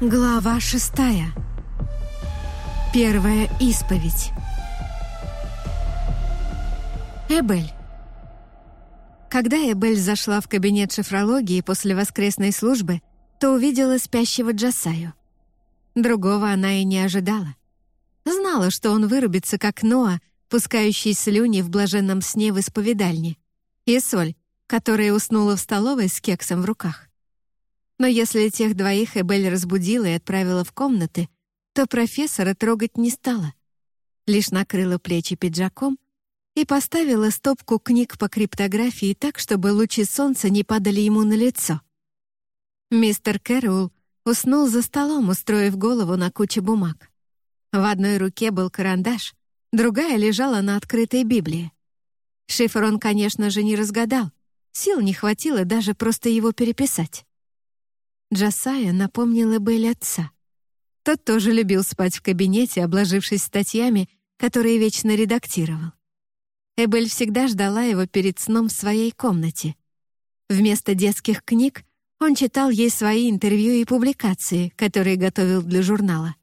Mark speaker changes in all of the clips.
Speaker 1: Глава шестая. Первая исповедь. Эбель. Когда Эбель зашла в кабинет шифрологии после воскресной службы, то увидела спящего Джасаю. Другого она и не ожидала. Знала, что он вырубится, как Ноа, пускающий слюни в блаженном сне в исповедальне, и Соль, которая уснула в столовой с кексом в руках. Но если тех двоих Эбель разбудила и отправила в комнаты, то профессора трогать не стала. Лишь накрыла плечи пиджаком и поставила стопку книг по криптографии так, чтобы лучи солнца не падали ему на лицо. Мистер Кэрроул уснул за столом, устроив голову на куче бумаг. В одной руке был карандаш, другая лежала на открытой Библии. Шифр он, конечно же, не разгадал. Сил не хватило даже просто его переписать. Джасая напомнила Белль отца. Тот тоже любил спать в кабинете, обложившись статьями, которые вечно редактировал. Эбель всегда ждала его перед сном в своей комнате. Вместо детских книг он читал ей свои интервью и публикации, которые готовил для журнала.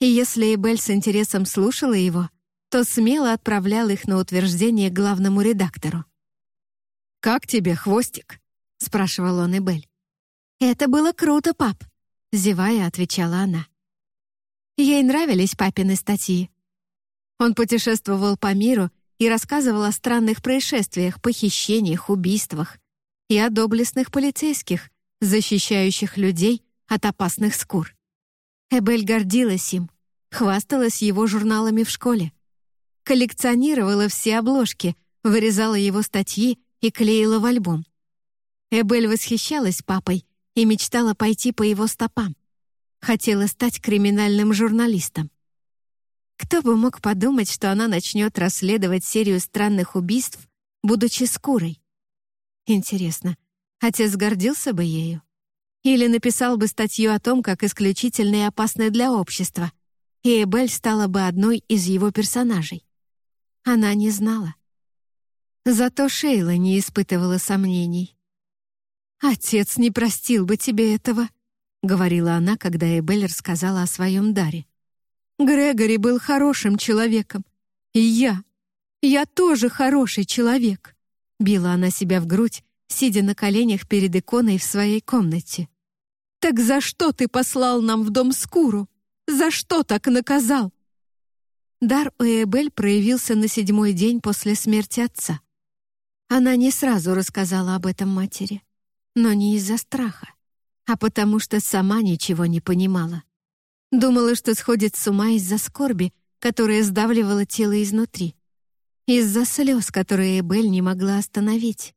Speaker 1: И если Эбель с интересом слушала его, то смело отправлял их на утверждение главному редактору. «Как тебе, хвостик?» — спрашивал он Эбель. «Это было круто, пап», — зевая, отвечала она. Ей нравились папины статьи. Он путешествовал по миру и рассказывал о странных происшествиях, похищениях, убийствах и о доблестных полицейских, защищающих людей от опасных скур. Эбель гордилась им, хвасталась его журналами в школе, коллекционировала все обложки, вырезала его статьи и клеила в альбом. Эбель восхищалась папой и мечтала пойти по его стопам. Хотела стать криминальным журналистом. Кто бы мог подумать, что она начнет расследовать серию странных убийств, будучи скурой? Интересно, отец гордился бы ею? Или написал бы статью о том, как исключительно и опасны для общества, и Эбель стала бы одной из его персонажей? Она не знала. Зато Шейла не испытывала сомнений. «Отец не простил бы тебе этого», — говорила она, когда Эбель рассказала о своем даре. «Грегори был хорошим человеком. И я. Я тоже хороший человек», — била она себя в грудь, сидя на коленях перед иконой в своей комнате. «Так за что ты послал нам в дом Скуру? За что так наказал?» Дар у Эбель проявился на седьмой день после смерти отца. Она не сразу рассказала об этом матери но не из-за страха, а потому что сама ничего не понимала. Думала, что сходит с ума из-за скорби, которая сдавливала тело изнутри, из-за слез, которые Эбель не могла остановить,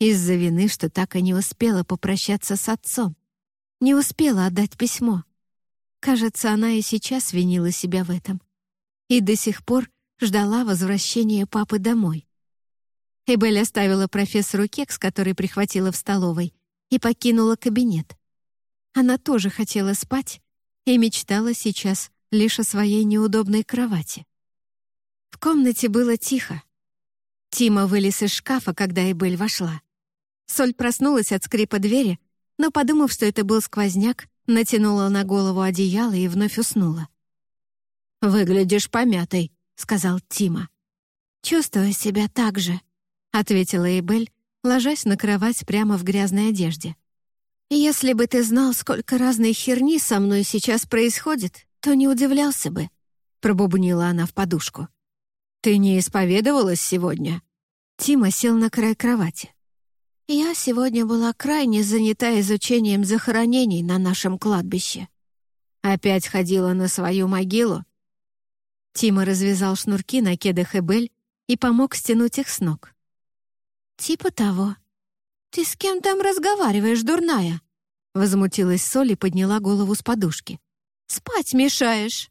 Speaker 1: из-за вины, что так и не успела попрощаться с отцом, не успела отдать письмо. Кажется, она и сейчас винила себя в этом и до сих пор ждала возвращения папы домой. Эбель оставила профессору кекс, который прихватила в столовой, и покинула кабинет. Она тоже хотела спать и мечтала сейчас лишь о своей неудобной кровати. В комнате было тихо. Тима вылез из шкафа, когда Эбель вошла. Соль проснулась от скрипа двери, но, подумав, что это был сквозняк, натянула на голову одеяло и вновь уснула. «Выглядишь помятой», — сказал Тима. «Чувствую себя так же», — ответила Эйбель, ложась на кровать прямо в грязной одежде. «Если бы ты знал, сколько разной херни со мной сейчас происходит, то не удивлялся бы», — пробубнила она в подушку. «Ты не исповедовалась сегодня?» Тима сел на край кровати. «Я сегодня была крайне занята изучением захоронений на нашем кладбище. Опять ходила на свою могилу?» Тима развязал шнурки на кедах Эбель и помог стянуть их с ног. «Типа того. Ты с кем там разговариваешь, дурная?» Возмутилась Соль и подняла голову с подушки. «Спать мешаешь!»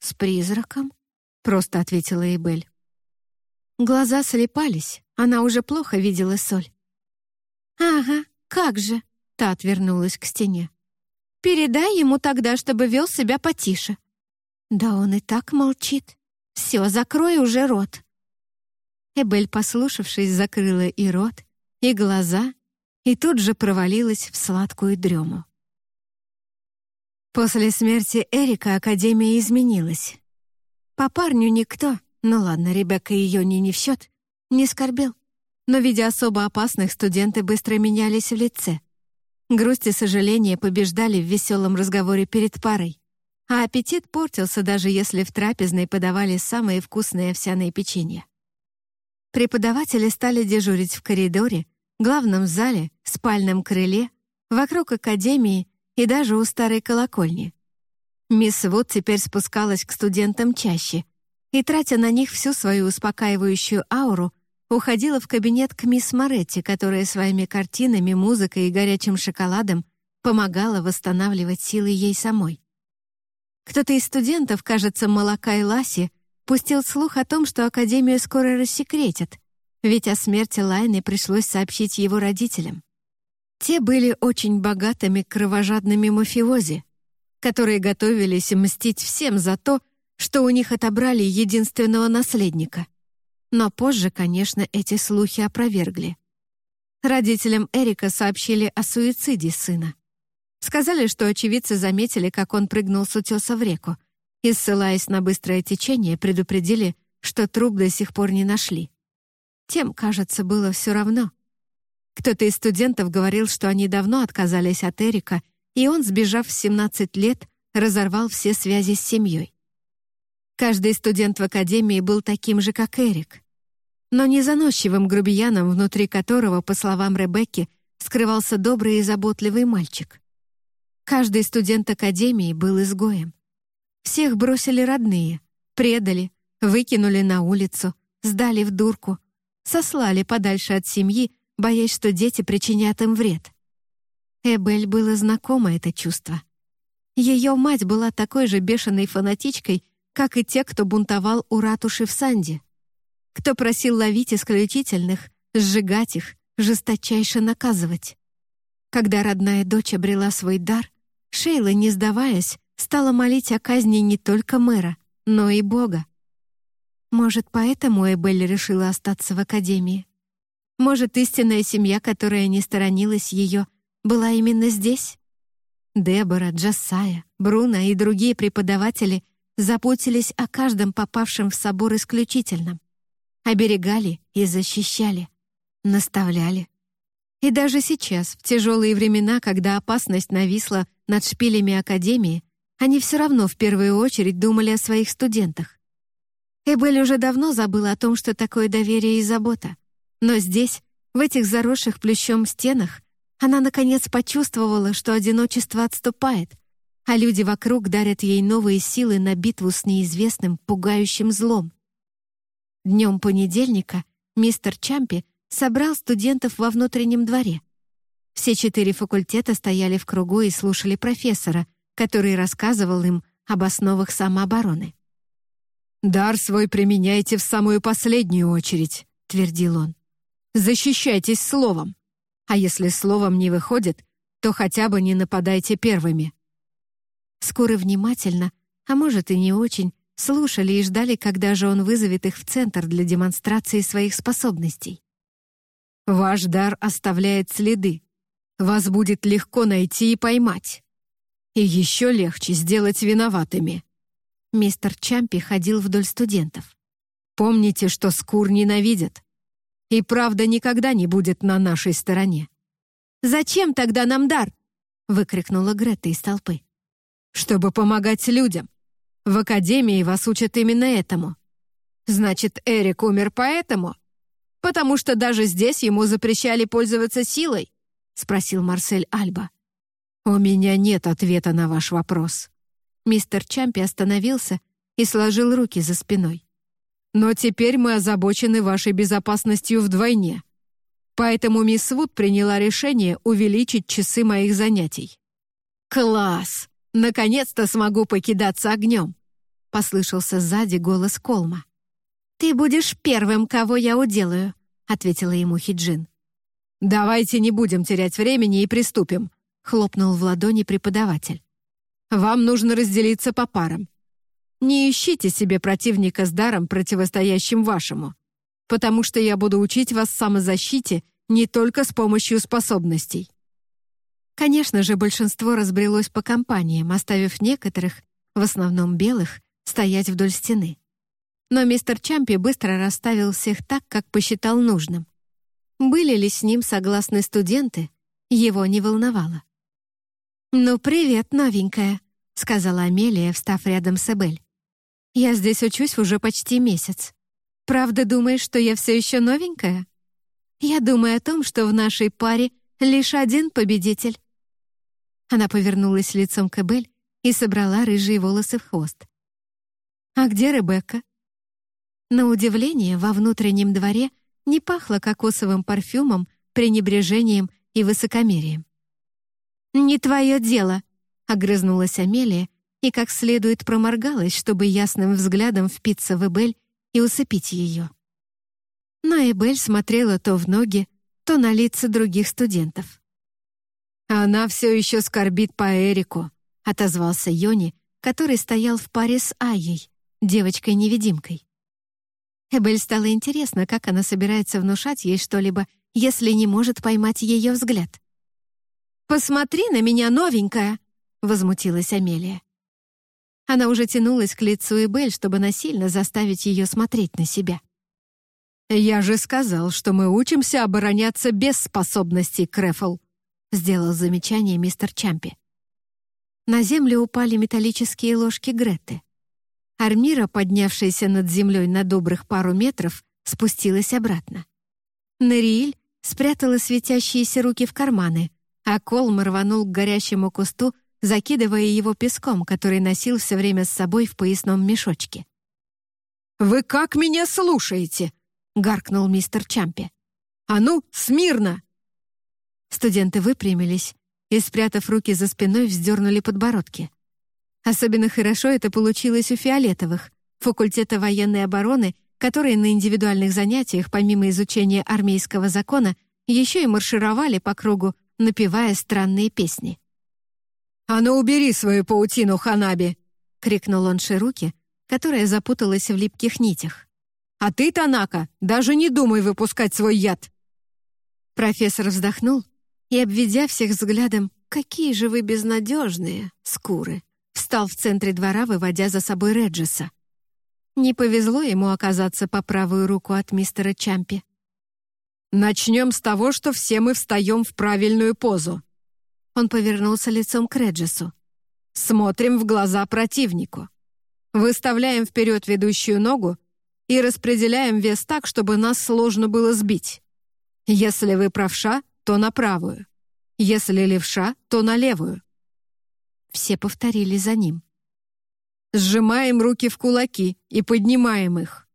Speaker 1: «С призраком?» — просто ответила Эйбель. Глаза слепались, она уже плохо видела Соль. «Ага, как же!» — та отвернулась к стене. «Передай ему тогда, чтобы вел себя потише». «Да он и так молчит. Все, закрой уже рот». Эбель, послушавшись, закрыла и рот, и глаза, и тут же провалилась в сладкую дрему. После смерти Эрика Академия изменилась. По парню никто, ну ладно, Ребекка ее не не в счет, не скорбел. Но, видя особо опасных, студенты быстро менялись в лице. Грусть и сожаление побеждали в веселом разговоре перед парой. А аппетит портился, даже если в трапезной подавали самые вкусные овсяные печенья. Преподаватели стали дежурить в коридоре, главном зале, спальном крыле, вокруг академии и даже у старой колокольни. Мисс Вуд теперь спускалась к студентам чаще и, тратя на них всю свою успокаивающую ауру, уходила в кабинет к мисс Моретти, которая своими картинами, музыкой и горячим шоколадом помогала восстанавливать силы ей самой. Кто-то из студентов, кажется, Молока и Ласи, пустил слух о том, что Академию скоро рассекретят, ведь о смерти Лайны пришлось сообщить его родителям. Те были очень богатыми кровожадными мафиози, которые готовились мстить всем за то, что у них отобрали единственного наследника. Но позже, конечно, эти слухи опровергли. Родителям Эрика сообщили о суициде сына. Сказали, что очевидцы заметили, как он прыгнул с утеса в реку, и, ссылаясь на быстрое течение, предупредили, что труп до сих пор не нашли. Тем, кажется, было все равно. Кто-то из студентов говорил, что они давно отказались от Эрика, и он, сбежав в 17 лет, разорвал все связи с семьей. Каждый студент в академии был таким же, как Эрик. Но не заносчивым грубияном, внутри которого, по словам Ребекки, скрывался добрый и заботливый мальчик. Каждый студент академии был изгоем. Всех бросили родные, предали, выкинули на улицу, сдали в дурку, сослали подальше от семьи, боясь, что дети причинят им вред. Эбель было знакомо это чувство. Ее мать была такой же бешеной фанатичкой, как и те, кто бунтовал у ратуши в Санде, кто просил ловить исключительных, сжигать их, жесточайше наказывать. Когда родная дочь обрела свой дар, Шейла, не сдаваясь, стала молить о казни не только мэра, но и Бога. Может, поэтому Эбель решила остаться в академии? Может, истинная семья, которая не сторонилась ее, была именно здесь? Дебора, Джасая, Бруно и другие преподаватели заботились о каждом попавшем в собор исключительном. Оберегали и защищали, наставляли. И даже сейчас, в тяжелые времена, когда опасность нависла над шпилями Академии, они все равно в первую очередь думали о своих студентах. Эбель уже давно забыла о том, что такое доверие и забота. Но здесь, в этих заросших плющом стенах, она наконец почувствовала, что одиночество отступает, а люди вокруг дарят ей новые силы на битву с неизвестным, пугающим злом. Днем понедельника мистер Чампи собрал студентов во внутреннем дворе. Все четыре факультета стояли в кругу и слушали профессора — который рассказывал им об основах самообороны. «Дар свой применяйте в самую последнюю очередь», — твердил он. «Защищайтесь словом, а если словом не выходит, то хотя бы не нападайте первыми». Скоро внимательно, а может и не очень, слушали и ждали, когда же он вызовет их в центр для демонстрации своих способностей. «Ваш дар оставляет следы. Вас будет легко найти и поймать. И еще легче сделать виноватыми. Мистер Чампи ходил вдоль студентов. Помните, что скур ненавидят. И правда никогда не будет на нашей стороне. «Зачем тогда нам дар?» — выкрикнула Грета из толпы. «Чтобы помогать людям. В академии вас учат именно этому. Значит, Эрик умер поэтому? Потому что даже здесь ему запрещали пользоваться силой?» — спросил Марсель Альба. «У меня нет ответа на ваш вопрос». Мистер Чампи остановился и сложил руки за спиной. «Но теперь мы озабочены вашей безопасностью вдвойне. Поэтому мисс Вуд приняла решение увеличить часы моих занятий». «Класс! Наконец-то смогу покидаться огнем!» — послышался сзади голос Колма. «Ты будешь первым, кого я уделаю», — ответила ему Хиджин. «Давайте не будем терять времени и приступим», — хлопнул в ладони преподаватель. «Вам нужно разделиться по парам. Не ищите себе противника с даром, противостоящим вашему, потому что я буду учить вас самозащите не только с помощью способностей». Конечно же, большинство разбрелось по компаниям, оставив некоторых, в основном белых, стоять вдоль стены. Но мистер Чампи быстро расставил всех так, как посчитал нужным. Были ли с ним согласны студенты, его не волновало. «Ну, привет, новенькая», — сказала Амелия, встав рядом с Эбель. «Я здесь учусь уже почти месяц. Правда думаешь, что я все еще новенькая? Я думаю о том, что в нашей паре лишь один победитель». Она повернулась лицом к Эбель и собрала рыжие волосы в хвост. «А где Ребекка?» На удивление, во внутреннем дворе не пахло кокосовым парфюмом, пренебрежением и высокомерием. «Не твое дело», — огрызнулась Амелия и как следует проморгалась, чтобы ясным взглядом впиться в Эбель и усыпить ее. Но Эбель смотрела то в ноги, то на лица других студентов.
Speaker 2: «Она все еще скорбит по Эрику», — отозвался Йони, который стоял в паре с Айей, девочкой-невидимкой.
Speaker 1: Эбель стало интересно, как она собирается внушать ей что-либо, если не может поймать ее взгляд. «Посмотри на меня, новенькая!» — возмутилась Амелия. Она уже тянулась к лицу Эбель, чтобы насильно заставить ее смотреть на себя.
Speaker 2: «Я же сказал, что мы учимся обороняться без способностей, Крефл», сделал замечание мистер Чампи.
Speaker 1: На землю упали металлические ложки Греты. Армира, поднявшаяся над землей на добрых пару метров, спустилась обратно. Нерииль спрятала светящиеся руки в карманы, а Колм рванул к горящему кусту, закидывая его песком, который носил все время с собой в поясном мешочке.
Speaker 2: «Вы как меня слушаете?» — гаркнул мистер Чампи. «А ну, смирно!»
Speaker 1: Студенты выпрямились и, спрятав руки за спиной, вздернули подбородки. Особенно хорошо это получилось у фиолетовых, факультета военной обороны, которые на индивидуальных занятиях, помимо изучения армейского закона, еще и маршировали по кругу, напевая странные песни.
Speaker 2: «А ну убери свою паутину, Ханаби!» — крикнул он Шируки, которая запуталась в липких нитях. «А ты, Танака, даже не думай выпускать свой яд!»
Speaker 1: Профессор вздохнул и, обведя всех взглядом, «Какие же вы безнадежные, скуры!» встал в центре двора, выводя за собой Реджеса. Не повезло ему оказаться по правую руку от мистера Чампи.
Speaker 2: «Начнем с того, что все мы встаем в правильную позу».
Speaker 1: Он повернулся лицом к Реджесу.
Speaker 2: «Смотрим в глаза противнику. Выставляем вперед ведущую ногу и распределяем вес так, чтобы нас сложно было сбить. Если вы правша, то на правую. Если левша, то на левую.
Speaker 1: Все повторили за ним.
Speaker 2: Сжимаем руки в кулаки и поднимаем их.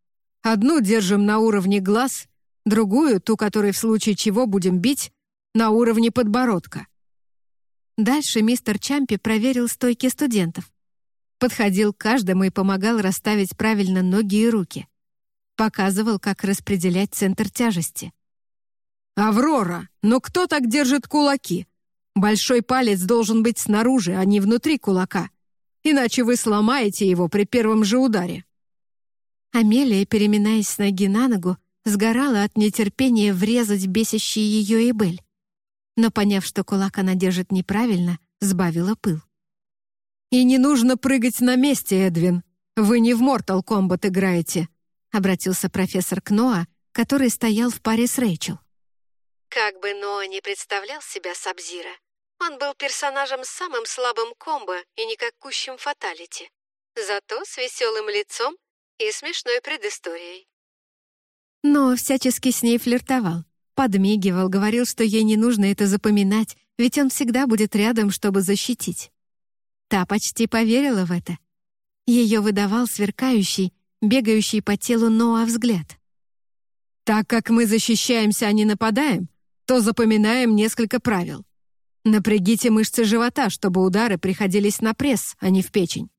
Speaker 2: Одну держим на уровне глаз, другую, ту, которой в случае чего будем бить, на уровне подбородка.
Speaker 1: Дальше мистер Чампи проверил стойки студентов. Подходил к каждому и помогал расставить правильно ноги и руки. Показывал, как распределять центр тяжести.
Speaker 2: «Аврора, но кто так держит кулаки? Большой палец должен быть снаружи, а не внутри кулака, иначе вы сломаете его при первом же ударе».
Speaker 1: Амелия, переминаясь с ноги на ногу, сгорала от нетерпения врезать бесящий ее Эбель. Но, поняв, что кулак она держит неправильно, сбавила пыл.
Speaker 2: «И не нужно прыгать на месте, Эдвин. Вы не в Mortal Kombat играете», — обратился профессор к Ноа, который стоял в паре с Рэйчел.
Speaker 3: Как бы Ноа не представлял себя Сабзира, он был персонажем с самым слабым комбо и никакущим фаталити, зато с веселым лицом и смешной предысторией.
Speaker 1: Но всячески с ней флиртовал, подмигивал, говорил, что ей не нужно это запоминать, ведь он всегда будет рядом, чтобы защитить. Та почти поверила в это. Ее выдавал сверкающий, бегающий по телу Ноа взгляд.
Speaker 2: «Так как мы защищаемся, а не нападаем, то запоминаем несколько правил. Напрягите мышцы живота, чтобы удары приходились на пресс, а не в печень.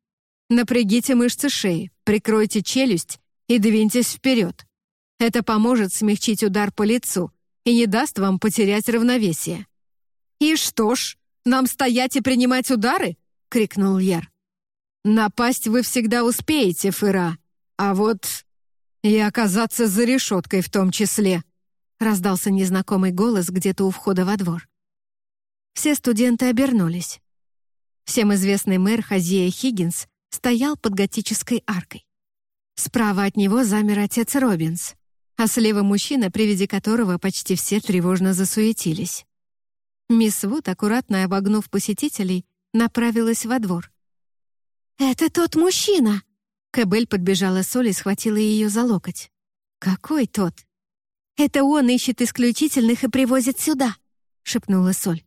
Speaker 2: Напрягите мышцы шеи, прикройте челюсть и двиньтесь вперед. Это поможет смягчить удар по лицу и не даст вам потерять равновесие. «И что ж, нам стоять и принимать удары?» — крикнул Яр. «Напасть вы всегда успеете, Фыра, а вот и оказаться за решеткой в том числе», — раздался незнакомый голос где-то у входа во двор.
Speaker 1: Все студенты обернулись. Всем известный мэр Хазия Хиггинс стоял под готической аркой. Справа от него замер отец Робинс, а слева мужчина, при виде которого почти все тревожно засуетились. Мисс Вуд, аккуратно обогнув посетителей, направилась во двор. «Это тот мужчина!» Кабель подбежала Соль и схватила ее за локоть. «Какой тот?» «Это он ищет исключительных и привозит сюда», — шепнула Соль.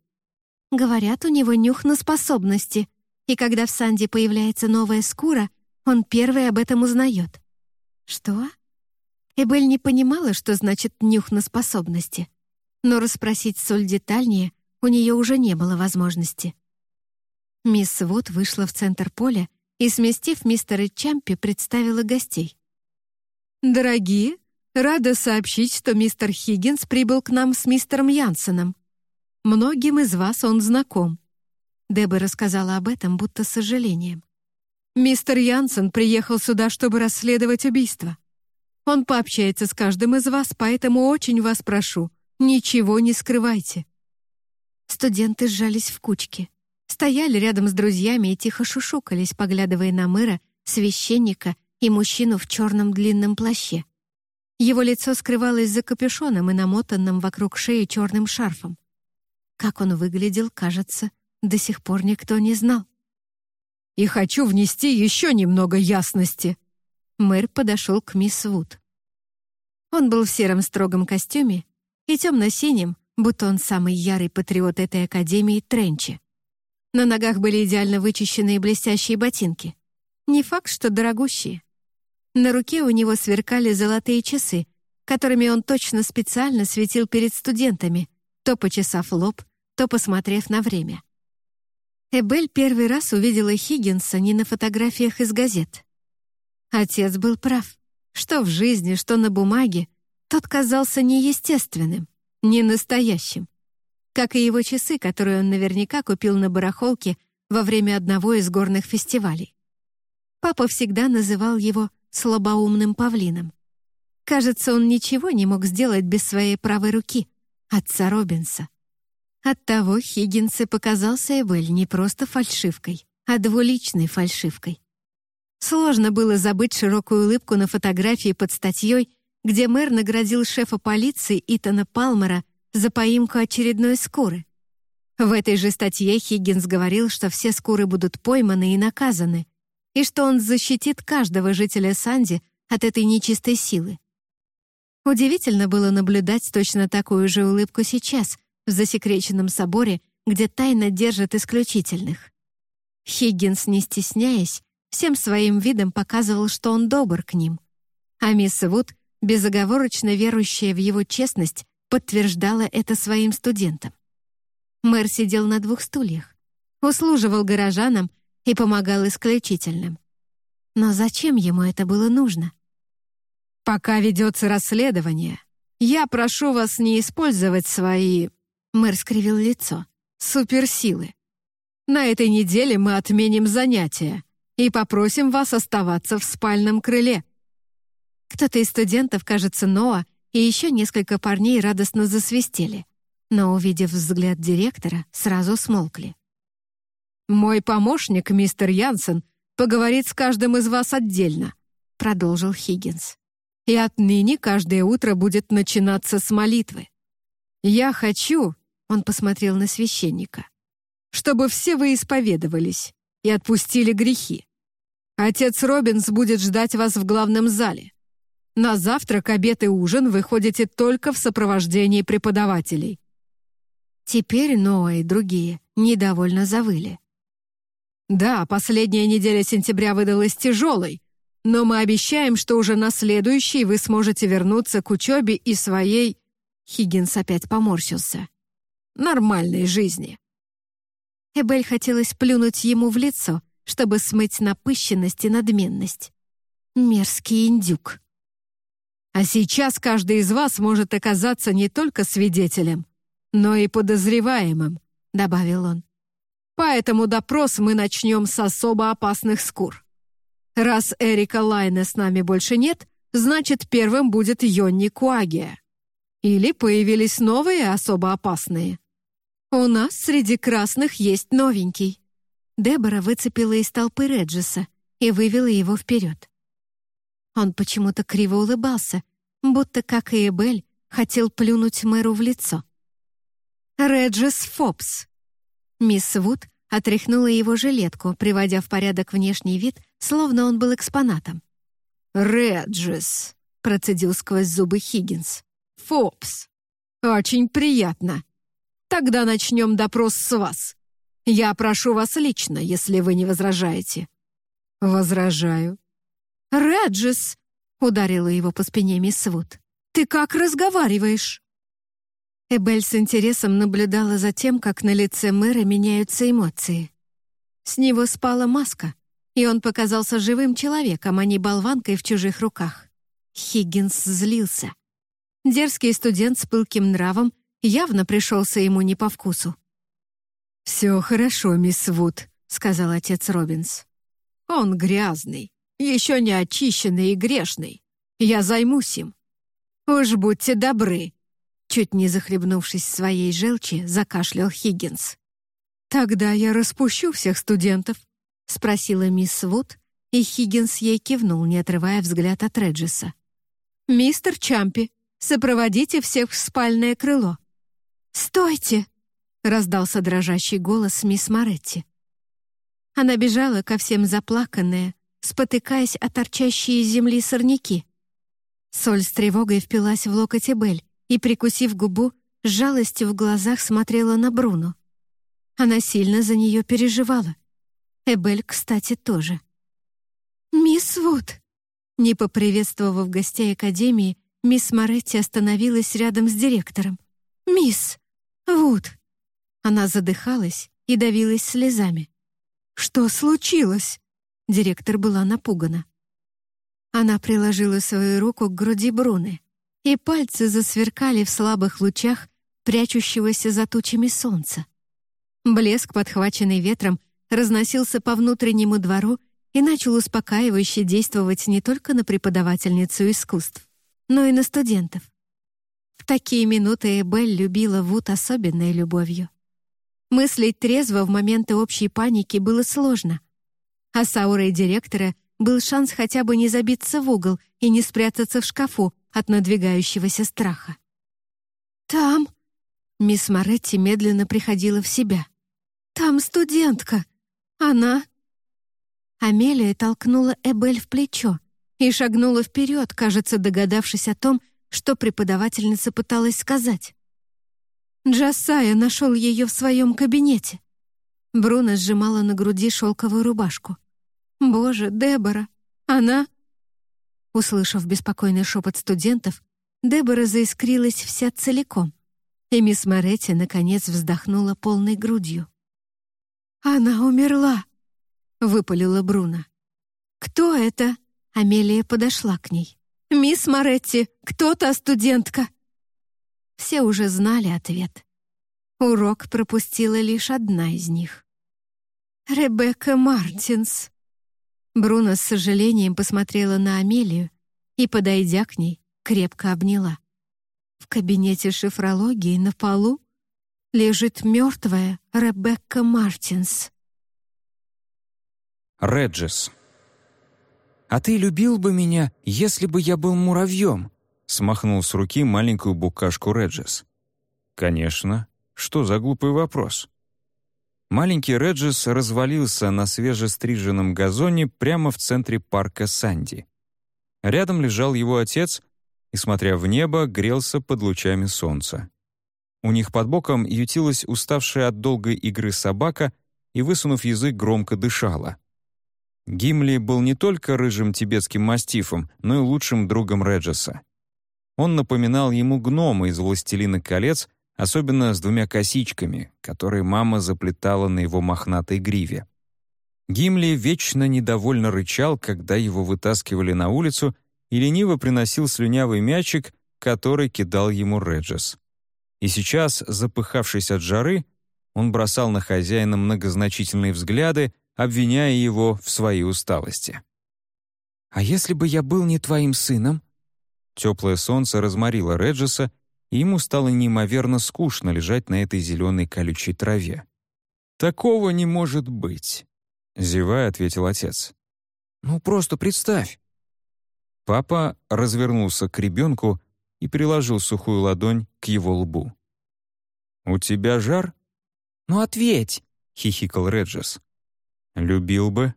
Speaker 1: «Говорят, у него нюх на способности, и когда в Санде появляется новая скура, он первый об этом узнает». «Что?» Эбель не понимала, что значит «нюх на способности», но расспросить Соль детальнее у нее уже не было возможности. Мисс Вуд вышла в центр поля и, сместив мистера Чампи, представила гостей. «Дорогие, рада сообщить, что мистер Хиггинс прибыл к нам с мистером Янсеном. Многим из вас он знаком». Деба рассказала об этом, будто с сожалением. «Мистер Янсен приехал сюда, чтобы расследовать убийство. Он пообщается с каждым из вас, поэтому очень вас прошу, ничего не скрывайте». Студенты сжались в кучки стояли рядом с друзьями и тихо шушукались, поглядывая на мэра, священника и мужчину в черном длинном плаще. Его лицо скрывалось за капюшоном и намотанным вокруг шеи черным шарфом. Как он выглядел, кажется, до сих пор никто не знал. «И хочу внести еще немного ясности!» Мэр подошел к мисс Вуд. Он был в сером строгом костюме и темно-синем, будто он самый ярый патриот этой академии Тренчи. На ногах были идеально вычищенные блестящие ботинки. Не факт, что дорогущие. На руке у него сверкали золотые часы, которыми он точно специально светил перед студентами, то почесав лоб, то посмотрев на время. Эбель первый раз увидела Хиггинса не на фотографиях из газет. Отец был прав. Что в жизни, что на бумаге, тот казался неестественным, не настоящим как и его часы, которые он наверняка купил на барахолке во время одного из горных фестивалей. Папа всегда называл его слабоумным павлином. Кажется, он ничего не мог сделать без своей правой руки, отца Робинса. Оттого Хиггинс и показался Эбель не просто фальшивкой, а двуличной фальшивкой. Сложно было забыть широкую улыбку на фотографии под статьей, где мэр наградил шефа полиции Итана Палмера за поимку очередной скуры. В этой же статье Хиггинс говорил, что все скуры будут пойманы и наказаны, и что он защитит каждого жителя Санди от этой нечистой силы. Удивительно было наблюдать точно такую же улыбку сейчас, в засекреченном соборе, где тайно держат исключительных. Хиггинс, не стесняясь, всем своим видом показывал, что он добр к ним. А мисс Вуд, безоговорочно верующая в его честность, подтверждала это своим студентам. Мэр сидел на двух стульях, услуживал горожанам и помогал исключительным. Но зачем ему это было нужно? «Пока ведется расследование, я прошу вас не использовать свои...» Мэр скривил лицо. «Суперсилы. На этой неделе мы отменим занятия и попросим вас оставаться в спальном крыле». Кто-то из студентов, кажется, Ноа, и еще несколько парней радостно засвистели, но, увидев взгляд директора, сразу смолкли. «Мой помощник, мистер Янсен, поговорит с каждым из вас отдельно», — продолжил Хиггинс. «И отныне каждое утро будет начинаться с молитвы. Я хочу», — он посмотрел на священника, «чтобы все вы исповедовались и отпустили грехи. Отец Робинс будет ждать вас в главном зале. На завтрак, обед и ужин вы ходите только в сопровождении преподавателей». Теперь Ноа и другие недовольно завыли. «Да, последняя неделя сентября выдалась тяжелой, но мы обещаем, что уже на следующий вы сможете вернуться к учебе и своей...» Хиггинс опять поморщился. «Нормальной жизни». Эбель хотелось плюнуть ему в лицо, чтобы смыть напыщенность и надменность. Мерзкий индюк. А сейчас каждый из вас может оказаться не только свидетелем, но и подозреваемым», — добавил он. «Поэтому допрос мы начнем с особо опасных скур. Раз Эрика Лайна с нами больше нет, значит, первым будет Йонни Куагия. Или появились новые особо опасные». «У нас среди красных есть новенький». Дебора выцепила из толпы Реджеса и вывела его вперед. Он почему-то криво улыбался, будто, как и Эбель, хотел плюнуть мэру в лицо. «Реджес Фобс». Мисс Вуд отряхнула его жилетку, приводя в порядок внешний вид, словно он был экспонатом. «Реджес», — процедил сквозь зубы Хиггинс. «Фобс. Очень приятно. Тогда начнем допрос с вас. Я прошу вас лично, если вы не возражаете». «Возражаю». «Реджес», — ударила его по спине мисс Вуд. «Ты как разговариваешь?» Эбель с интересом наблюдала за тем, как на лице мэра меняются эмоции. С него спала маска, и он показался живым человеком, а не болванкой в чужих руках. Хиггинс злился. Дерзкий студент с пылким нравом явно пришелся ему не по вкусу. «Все хорошо, мисс Вуд», — сказал отец Робинс. «Он грязный, еще не очищенный и грешный. Я займусь им. Уж будьте добры, Чуть не захлебнувшись своей желчи, закашлял Хиггинс. «Тогда я распущу всех студентов», — спросила мисс Вуд, и Хиггинс ей кивнул, не отрывая взгляд от Реджиса. «Мистер Чампи, сопроводите всех в спальное крыло». «Стойте!» — раздался дрожащий голос мисс Моретти. Она бежала ко всем заплаканная, спотыкаясь о торчащие из земли сорняки. Соль с тревогой впилась в локоть Эбель, и, прикусив губу, с жалостью в глазах смотрела на Бруно. Она сильно за нее переживала. Эбель, кстати, тоже. «Мисс Вуд!» Не поприветствовав гостей Академии, мисс Моретти остановилась рядом с директором. «Мисс Вуд!» Она задыхалась и давилась слезами. «Что случилось?» Директор была напугана. Она приложила свою руку к груди Бруны и пальцы засверкали в слабых лучах прячущегося за тучами солнца. Блеск, подхваченный ветром, разносился по внутреннему двору и начал успокаивающе действовать не только на преподавательницу искусств, но и на студентов. В такие минуты Эбель любила Вуд особенной любовью. Мыслить трезво в моменты общей паники было сложно. А с аурой директора был шанс хотя бы не забиться в угол и не спрятаться в шкафу, от надвигающегося страха. «Там...» — мисс Моретти медленно приходила в себя. «Там студентка. Она...» Амелия толкнула Эбель в плечо и шагнула вперед, кажется, догадавшись о том, что преподавательница пыталась сказать. Джасая нашел ее в своем кабинете. Бруно сжимала на груди шелковую рубашку. «Боже, Дебора! Она...» Услышав беспокойный шепот студентов, Дебора заискрилась вся целиком, и мисс Моретти, наконец, вздохнула полной грудью. «Она умерла!» — выпалила Бруно. «Кто это?» — Амелия подошла к ней. «Мисс Моретти, кто та студентка?» Все уже знали ответ. Урок пропустила лишь одна из них. «Ребекка Мартинс», Бруно с сожалением посмотрела на Амелию и, подойдя к ней, крепко обняла. В кабинете шифрологии на полу лежит мертвая Ребекка Мартинс.
Speaker 4: Реджес. «А ты любил бы меня, если бы я был муравьем?» Смахнул с руки маленькую букашку Реджес. «Конечно. Что за глупый вопрос?» Маленький Реджис развалился на свежестриженном газоне прямо в центре парка Санди. Рядом лежал его отец и, смотря в небо, грелся под лучами солнца. У них под боком ютилась уставшая от долгой игры собака и, высунув язык, громко дышала. Гимли был не только рыжим тибетским мастифом, но и лучшим другом Реджеса. Он напоминал ему гнома из «Властелина колец», особенно с двумя косичками, которые мама заплетала на его мохнатой гриве. Гимли вечно недовольно рычал, когда его вытаскивали на улицу, и лениво приносил слюнявый мячик, который кидал ему Реджес. И сейчас, запыхавшись от жары, он бросал на хозяина многозначительные взгляды, обвиняя его в своей усталости. «А если бы я был не твоим сыном?» Теплое солнце разморило Реджеса, и ему стало неимоверно скучно лежать на этой зеленой колючей траве. «Такого не может быть», — зевая ответил отец. «Ну, просто представь». Папа развернулся к ребенку и приложил сухую ладонь к его лбу. «У тебя жар?»
Speaker 2: «Ну, ответь!»
Speaker 4: — хихикал Реджес. «Любил бы».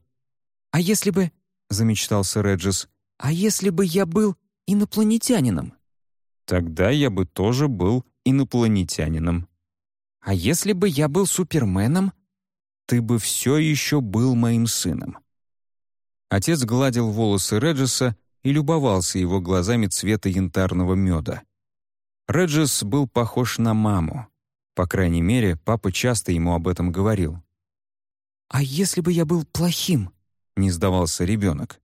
Speaker 2: «А если бы...» — замечтался Реджес. «А если бы я был инопланетянином?»
Speaker 4: Тогда я бы тоже был инопланетянином.
Speaker 2: А если бы я был суперменом?
Speaker 4: Ты бы все еще был моим сыном. Отец гладил волосы Реджеса и любовался его глазами цвета янтарного меда. Реджес был похож на маму. По крайней мере, папа часто ему об этом говорил.
Speaker 2: «А если бы я был плохим?» — не сдавался ребенок.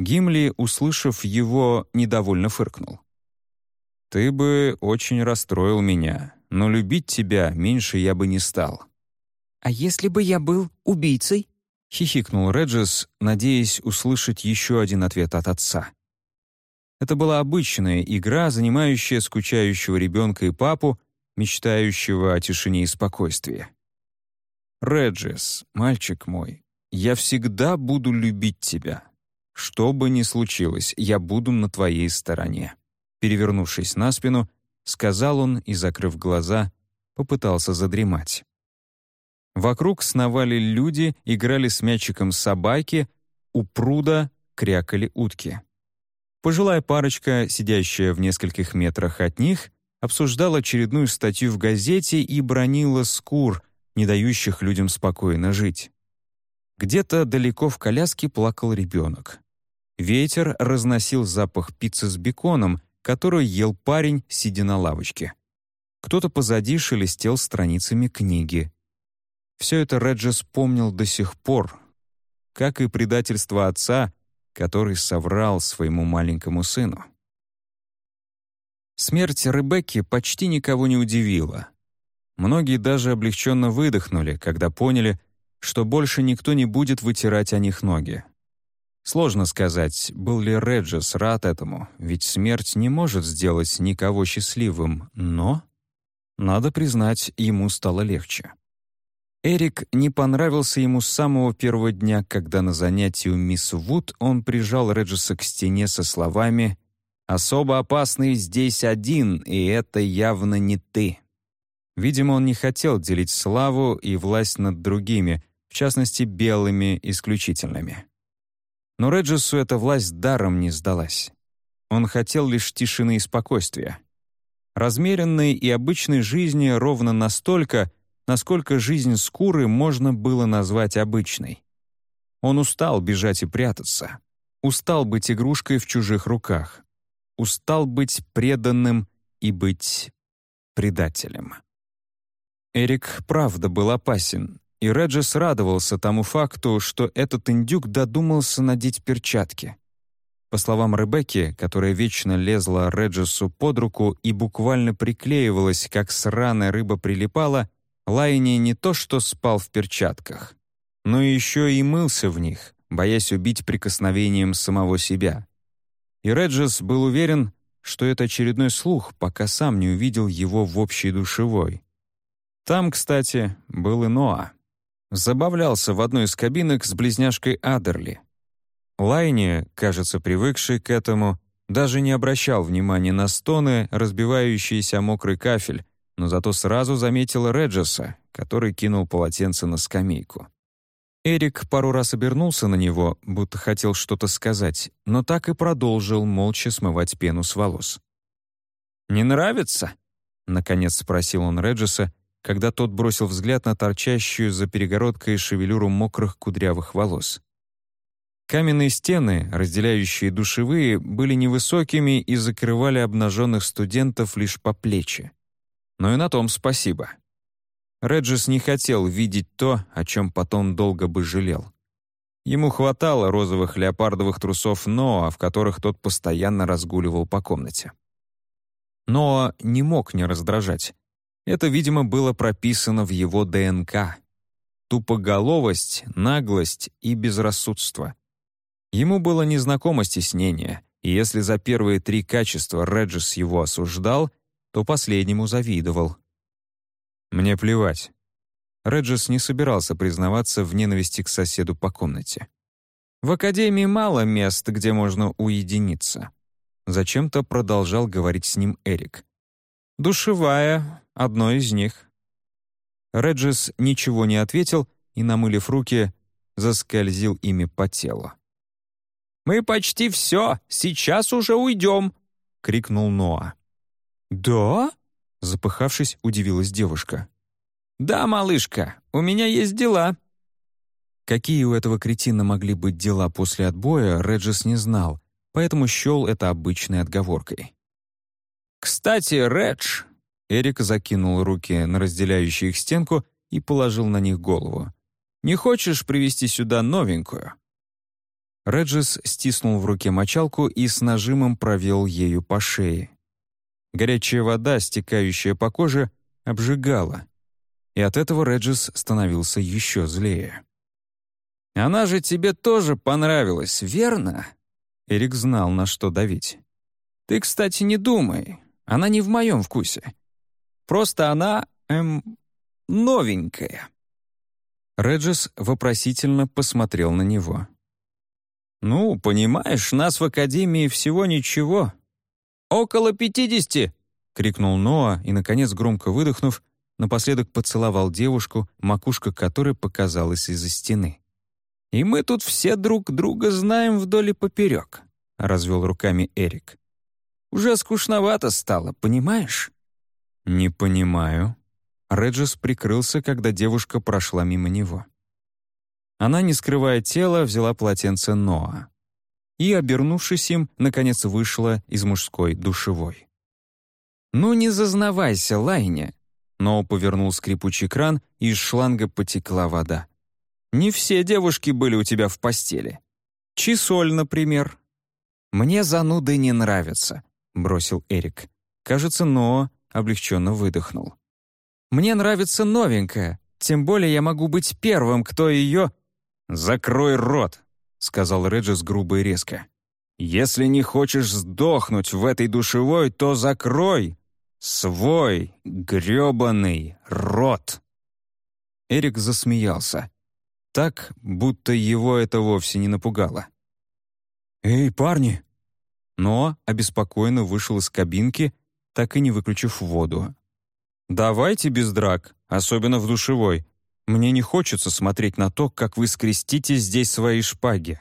Speaker 4: Гимли, услышав его, недовольно фыркнул. «Ты бы очень расстроил меня, но любить тебя меньше я бы не стал».
Speaker 2: «А если бы я был убийцей?»
Speaker 4: — хихикнул Реджес, надеясь услышать еще один ответ от отца. Это была обычная игра, занимающая скучающего ребенка и папу, мечтающего о тишине и спокойствии. «Реджес, мальчик мой, я всегда буду любить тебя. Что бы ни случилось, я буду на твоей стороне». Перевернувшись на спину, сказал он и, закрыв глаза, попытался задремать. Вокруг сновали люди, играли с мячиком собаки, у пруда крякали утки. Пожилая парочка, сидящая в нескольких метрах от них, обсуждала очередную статью в газете и бронила скур, не дающих людям спокойно жить. Где-то далеко в коляске плакал ребенок. Ветер разносил запах пиццы с беконом, которую ел парень, сидя на лавочке. Кто-то позади шелестел страницами книги. Все это Реджес помнил до сих пор, как и предательство отца, который соврал своему маленькому сыну. Смерть Ребекки почти никого не удивила. Многие даже облегченно выдохнули, когда поняли, что больше никто не будет вытирать о них ноги. Сложно сказать, был ли Реджес рад этому, ведь смерть не может сделать никого счастливым, но, надо признать, ему стало легче. Эрик не понравился ему с самого первого дня, когда на занятии у мисс Вуд он прижал Реджеса к стене со словами «Особо опасный здесь один, и это явно не ты». Видимо, он не хотел делить славу и власть над другими, в частности, белыми исключительными. Но Реджесу эта власть даром не сдалась. Он хотел лишь тишины и спокойствия. Размеренной и обычной жизни ровно настолько, насколько жизнь Скуры можно было назвать обычной. Он устал бежать и прятаться. Устал быть игрушкой в чужих руках. Устал быть преданным и быть предателем. Эрик правда был опасен, и Реджес радовался тому факту, что этот индюк додумался надеть перчатки. По словам Ребекки, которая вечно лезла Реджесу под руку и буквально приклеивалась, как сраная рыба прилипала, Лайни не то что спал в перчатках, но еще и мылся в них, боясь убить прикосновением самого себя. И Реджес был уверен, что это очередной слух, пока сам не увидел его в общей душевой. Там, кстати, был и Ноа забавлялся в одной из кабинок с близняшкой Адерли. Лайни, кажется, привыкший к этому, даже не обращал внимания на стоны, разбивающиеся мокрый кафель, но зато сразу заметил Реджеса, который кинул полотенце на скамейку. Эрик пару раз обернулся на него, будто хотел что-то сказать, но так и продолжил молча смывать пену с волос. «Не нравится?» — наконец спросил он Реджеса, когда тот бросил взгляд на торчащую за перегородкой шевелюру мокрых кудрявых волос. Каменные стены, разделяющие душевые, были невысокими и закрывали обнаженных студентов лишь по плечи. Но и на том спасибо. Реджис не хотел видеть то, о чем потом долго бы жалел. Ему хватало розовых леопардовых трусов Ноа, в которых тот постоянно разгуливал по комнате. Ноа не мог не раздражать. Это, видимо, было прописано в его ДНК. Тупоголовость, наглость и безрассудство. Ему было незнакомо стеснение, и если за первые три качества Реджис его осуждал, то последнему завидовал. «Мне плевать». Реджес не собирался признаваться в ненависти к соседу по комнате. «В академии мало мест, где можно уединиться». Зачем-то продолжал говорить с ним Эрик. «Душевая — одно из них». Реджес ничего не ответил и, намылив руки, заскользил ими по телу. «Мы почти все, сейчас уже уйдем!» — крикнул Ноа. «Да?» — запыхавшись, удивилась девушка. «Да, малышка, у меня есть дела». Какие у этого кретина могли быть дела после отбоя, Реджес не знал, поэтому счел это обычной отговоркой. «Кстати, Редж...» Эрик закинул руки на разделяющую их стенку и положил на них голову. «Не хочешь привести сюда новенькую?» Реджес стиснул в руке мочалку и с нажимом провел ею по шее. Горячая вода, стекающая по коже, обжигала. И от этого Реджес становился еще злее. «Она же тебе тоже понравилась, верно?» Эрик знал, на что давить. «Ты, кстати, не думай. Она не в моем вкусе. Просто она, эм, новенькая». Реджес вопросительно посмотрел на него. «Ну, понимаешь, нас в Академии всего ничего. Около пятидесяти!» — крикнул Ноа и, наконец, громко выдохнув, напоследок поцеловал девушку, макушка которой показалась из-за стены. «И мы тут все друг друга знаем вдоль и поперек», — развел руками Эрик. «Уже скучновато стало, понимаешь?» «Не понимаю». Реджес прикрылся, когда девушка прошла мимо него. Она, не скрывая тела, взяла полотенце Ноа и, обернувшись им, наконец вышла из мужской душевой. «Ну не зазнавайся, Лайня!» Ноа повернул скрипучий кран, и из шланга потекла вода. «Не все девушки были у тебя в постели. Чисоль, например». «Мне зануды не нравятся», — бросил Эрик. Кажется, Ноа облегченно выдохнул. «Мне нравится новенькая, тем более я могу быть первым, кто ее...» «Закрой рот!» — сказал Реджес грубо и резко. «Если не хочешь сдохнуть в этой душевой, то закрой свой грёбаный рот!» Эрик засмеялся. Так, будто его это вовсе не напугало. «Эй, парни!» Но обеспокоенно вышел из кабинки, так и не выключив воду. «Давайте без драк, особенно в душевой. Мне не хочется смотреть на то, как вы скрестите здесь свои шпаги».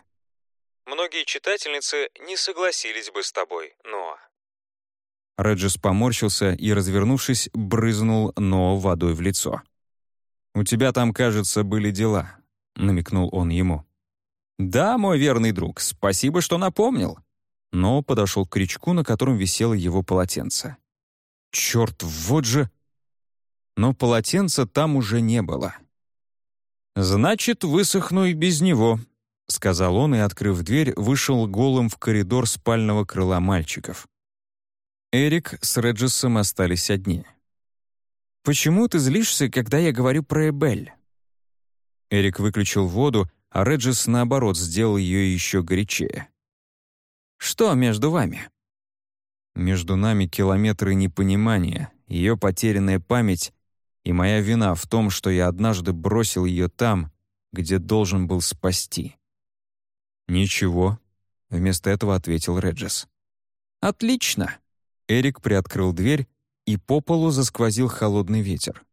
Speaker 5: Многие читательницы не согласились бы с тобой, Ноа.
Speaker 4: Реджес поморщился и, развернувшись, брызнул Ноа водой в лицо. «У тебя там, кажется, были дела», — намекнул он ему. «Да, мой верный друг, спасибо, что напомнил». Но подошел к крючку, на котором висело его полотенце. «Черт, вот же...» Но полотенца там уже не было. «Значит, высохну и без него», — сказал он и, открыв дверь, вышел голым в коридор спального крыла мальчиков. Эрик с Реджесом остались одни. «Почему ты злишься, когда я говорю про Эбель?» Эрик выключил воду, а Реджес, наоборот, сделал ее еще горячее. «Что между вами?» «Между нами километры непонимания, ее потерянная память и моя вина в том, что я однажды бросил ее там, где должен был спасти». «Ничего», — вместо этого ответил Реджес. «Отлично!» Эрик приоткрыл дверь, и по полу засквозил холодный ветер.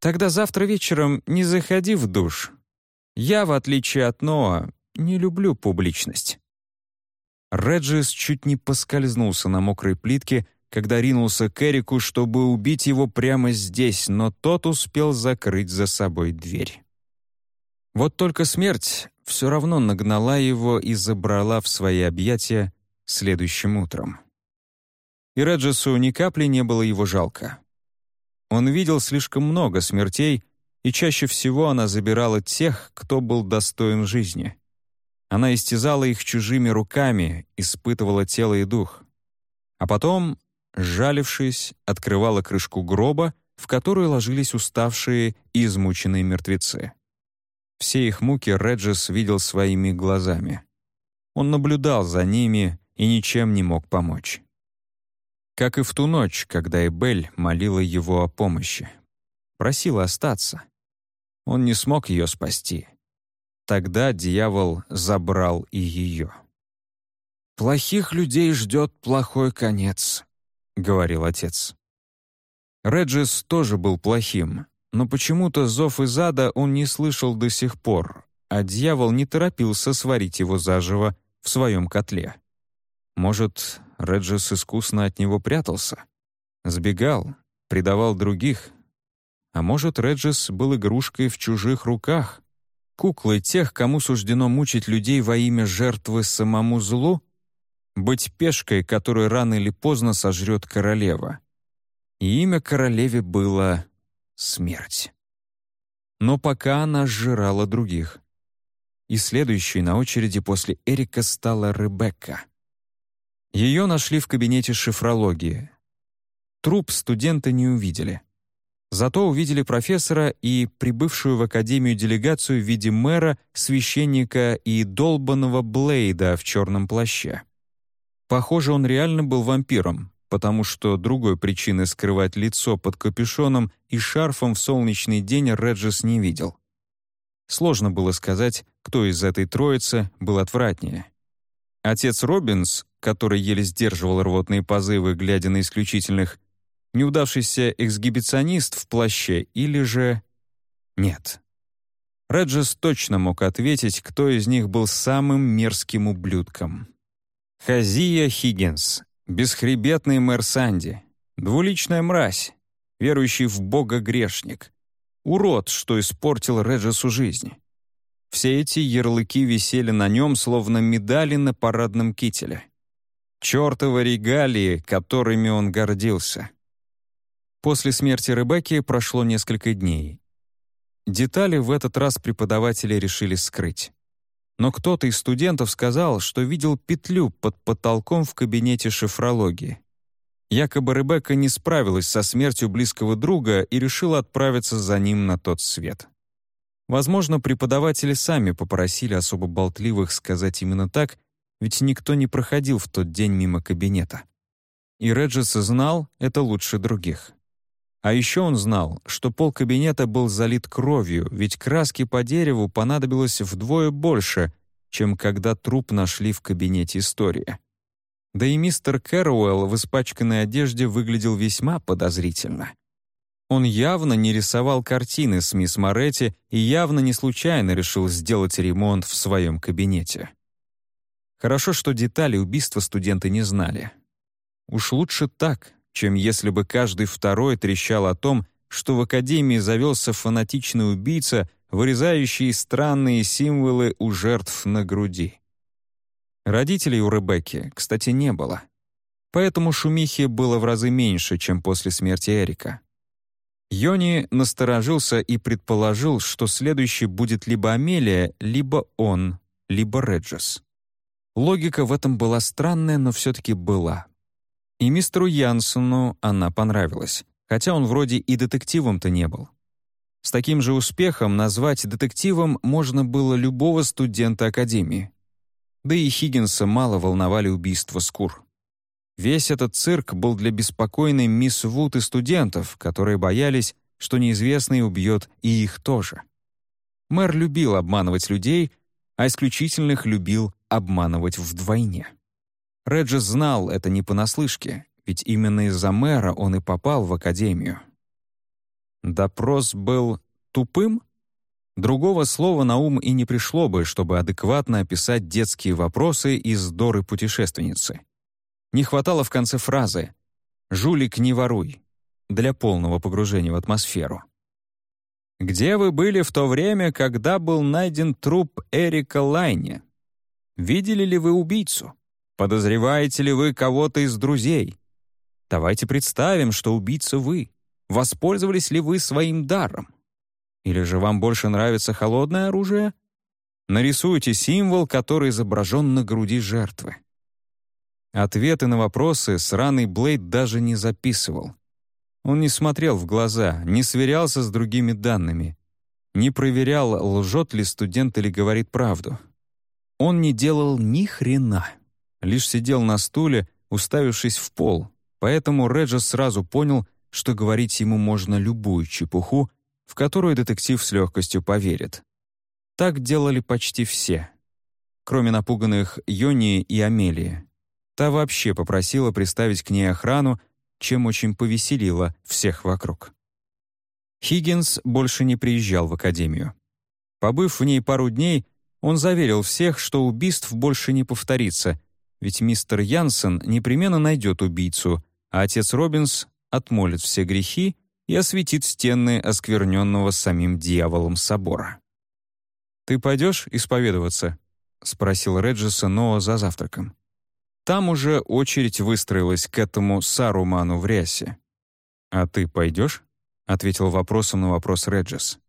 Speaker 4: «Тогда завтра вечером не заходи в душ. Я, в отличие от Ноа, не люблю публичность». Реджис чуть не поскользнулся на мокрой плитке, когда ринулся к Эрику, чтобы убить его прямо здесь, но тот успел закрыть за собой дверь. Вот только смерть все равно нагнала его и забрала в свои объятия следующим утром. И Реджесу ни капли не было его жалко. Он видел слишком много смертей, и чаще всего она забирала тех, кто был достоин жизни. Она истязала их чужими руками, испытывала тело и дух. А потом Жалившись, открывала крышку гроба, в которую ложились уставшие и измученные мертвецы. Все их муки Реджес видел своими глазами. Он наблюдал за ними и ничем не мог помочь. Как и в ту ночь, когда Эбель молила его о помощи. Просила остаться. Он не смог ее спасти. Тогда дьявол забрал и ее. «Плохих людей ждет плохой конец», — говорил отец. Реджис тоже был плохим, но почему-то зов из ада он не слышал до сих пор, а дьявол не торопился сварить его заживо в своем котле. Может, Реджис искусно от него прятался? Сбегал, предавал других? А может, Реджис был игрушкой в чужих руках? Куклой тех, кому суждено мучить людей во имя жертвы самому злу? Быть пешкой, которую рано или поздно сожрет королева. И имя королеве было смерть. Но пока она сжирала других. И следующей на очереди после Эрика стала Ребекка. Ее нашли в кабинете шифрологии. Труп студента не увидели. Зато увидели профессора и прибывшую в академию делегацию в виде мэра, священника и долбанного Блейда в черном плаще. Похоже, он реально был вампиром, потому что другой причины скрывать лицо под капюшоном и шарфом в солнечный день Реджес не видел. Сложно было сказать, кто из этой троицы был отвратнее. Отец Робинс, который еле сдерживал рвотные позывы, глядя на исключительных, неудавшийся эксгибиционист в плаще или же... Нет. Реджес точно мог ответить, кто из них был самым мерзким ублюдком. Хазия Хиггинс, бесхребетный мэр Санди, двуличная мразь, верующий в Бога грешник, урод, что испортил Реджесу жизнь. Все эти ярлыки висели на нем, словно медали на парадном кителе. Чёртовы регалии, которыми он гордился. После смерти Ребекки прошло несколько дней. Детали в этот раз преподаватели решили скрыть но кто-то из студентов сказал, что видел петлю под потолком в кабинете шифрологии. Якобы Ребекка не справилась со смертью близкого друга и решила отправиться за ним на тот свет. Возможно, преподаватели сами попросили особо болтливых сказать именно так, ведь никто не проходил в тот день мимо кабинета. И Реджес знал это лучше других. А еще он знал, что пол кабинета был залит кровью, ведь краски по дереву понадобилось вдвое больше, чем когда труп нашли в кабинете истории. Да и мистер Кэрроуэлл в испачканной одежде выглядел весьма подозрительно. Он явно не рисовал картины с мисс Моретти и явно не случайно решил сделать ремонт в своем кабинете. Хорошо, что детали убийства студенты не знали. Уж лучше так, чем если бы каждый второй трещал о том, что в Академии завелся фанатичный убийца, вырезающий странные символы у жертв на груди. Родителей у Ребекки, кстати, не было. Поэтому шумихи было в разы меньше, чем после смерти Эрика. Йони насторожился и предположил, что следующий будет либо Амелия, либо он, либо Реджес. Логика в этом была странная, но все-таки была. И мистеру Янсену она понравилась, хотя он вроде и детективом-то не был. С таким же успехом назвать детективом можно было любого студента Академии. Да и Хиггинса мало волновали убийства скур. Весь этот цирк был для беспокойной мисс Вуд и студентов, которые боялись, что неизвестный убьет и их тоже. Мэр любил обманывать людей, а исключительных любил обманывать вдвойне. Реджес знал это не понаслышке, ведь именно из-за мэра он и попал в академию. Допрос был тупым? Другого слова на ум и не пришло бы, чтобы адекватно описать детские вопросы из Доры путешественницы. Не хватало в конце фразы «Жулик, не воруй» для полного погружения в атмосферу. «Где вы были в то время, когда был найден труп Эрика Лайне? Видели ли вы убийцу?» Подозреваете ли вы кого-то из друзей? Давайте представим, что убийца вы. Воспользовались ли вы своим даром? Или же вам больше нравится холодное оружие? Нарисуйте символ, который изображен на груди жертвы. Ответы на вопросы сраный Блейд даже не записывал. Он не смотрел в глаза, не сверялся с другими данными, не проверял, лжет ли студент или говорит правду. Он не делал ни хрена лишь сидел на стуле, уставившись в пол, Поэтому Реджес сразу понял, что говорить ему можно любую чепуху, в которую детектив с легкостью поверит. Так делали почти все. Кроме напуганных Йони и Амелии. Та вообще попросила приставить к ней охрану, чем очень повеселила всех вокруг. Хиггинс больше не приезжал в академию. Побыв в ней пару дней, он заверил всех, что убийств больше не повторится, ведь мистер Янсен непременно найдет убийцу, а отец Робинс отмолит все грехи и осветит стены оскверненного самим дьяволом собора. «Ты пойдешь исповедоваться?» — спросил Реджиса Ноа за завтраком. Там уже очередь выстроилась к этому Саруману в рясе. «А ты пойдешь?» — ответил вопросом на вопрос Реджис.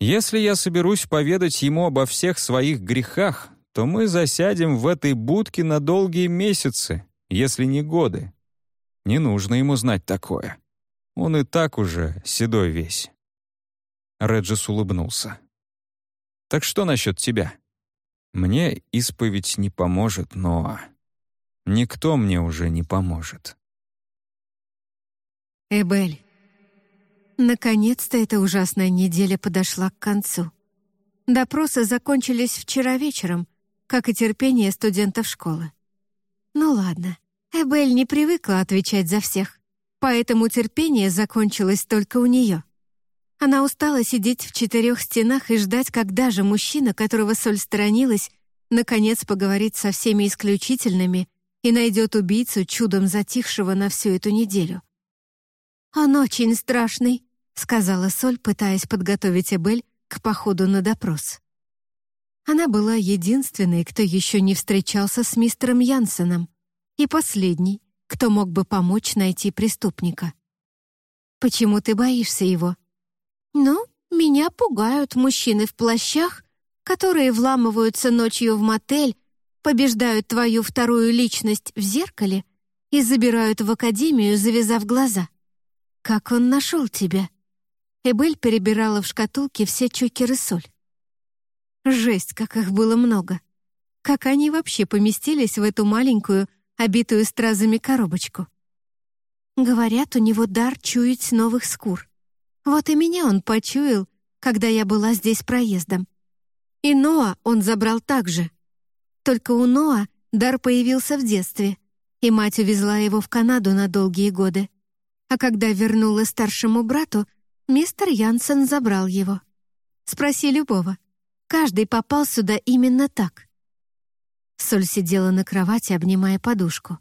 Speaker 4: «Если я соберусь поведать ему обо всех своих грехах, то мы засядем в этой будке на долгие месяцы, если не годы. Не нужно ему знать такое. Он и так уже седой весь». Реджис улыбнулся. «Так что насчет тебя?» «Мне исповедь не поможет, но...» Никто мне уже не поможет.
Speaker 1: Эбель. Наконец-то эта ужасная неделя подошла к концу. Допросы закончились вчера вечером, как и терпение студентов школы. Ну ладно, Эбель не привыкла отвечать за всех, поэтому терпение закончилось только у нее. Она устала сидеть в четырех стенах и ждать, когда же мужчина, которого Соль сторонилась, наконец поговорит со всеми исключительными и найдет убийцу, чудом затихшего на всю эту неделю. «Он очень страшный», — сказала Соль, пытаясь подготовить Эбель к походу на допрос. Она была единственной, кто еще не встречался с мистером Янсеном, и последний, кто мог бы помочь найти преступника. «Почему ты боишься его?» «Ну, меня пугают мужчины в плащах, которые вламываются ночью в мотель побеждают твою вторую личность в зеркале и забирают в академию, завязав глаза. Как он нашел тебя?» Эбель перебирала в шкатулке все чокеры соль. Жесть, как их было много. Как они вообще поместились в эту маленькую, обитую стразами коробочку? Говорят, у него дар чуять новых скур. Вот и меня он почуял, когда я была здесь проездом. И Ноа он забрал также. Только у Ноа дар появился в детстве, и мать увезла его в Канаду на долгие годы. А когда вернула старшему брату, мистер Янсен забрал его. Спроси любого. Каждый попал сюда именно так. Соль сидела на кровати, обнимая подушку.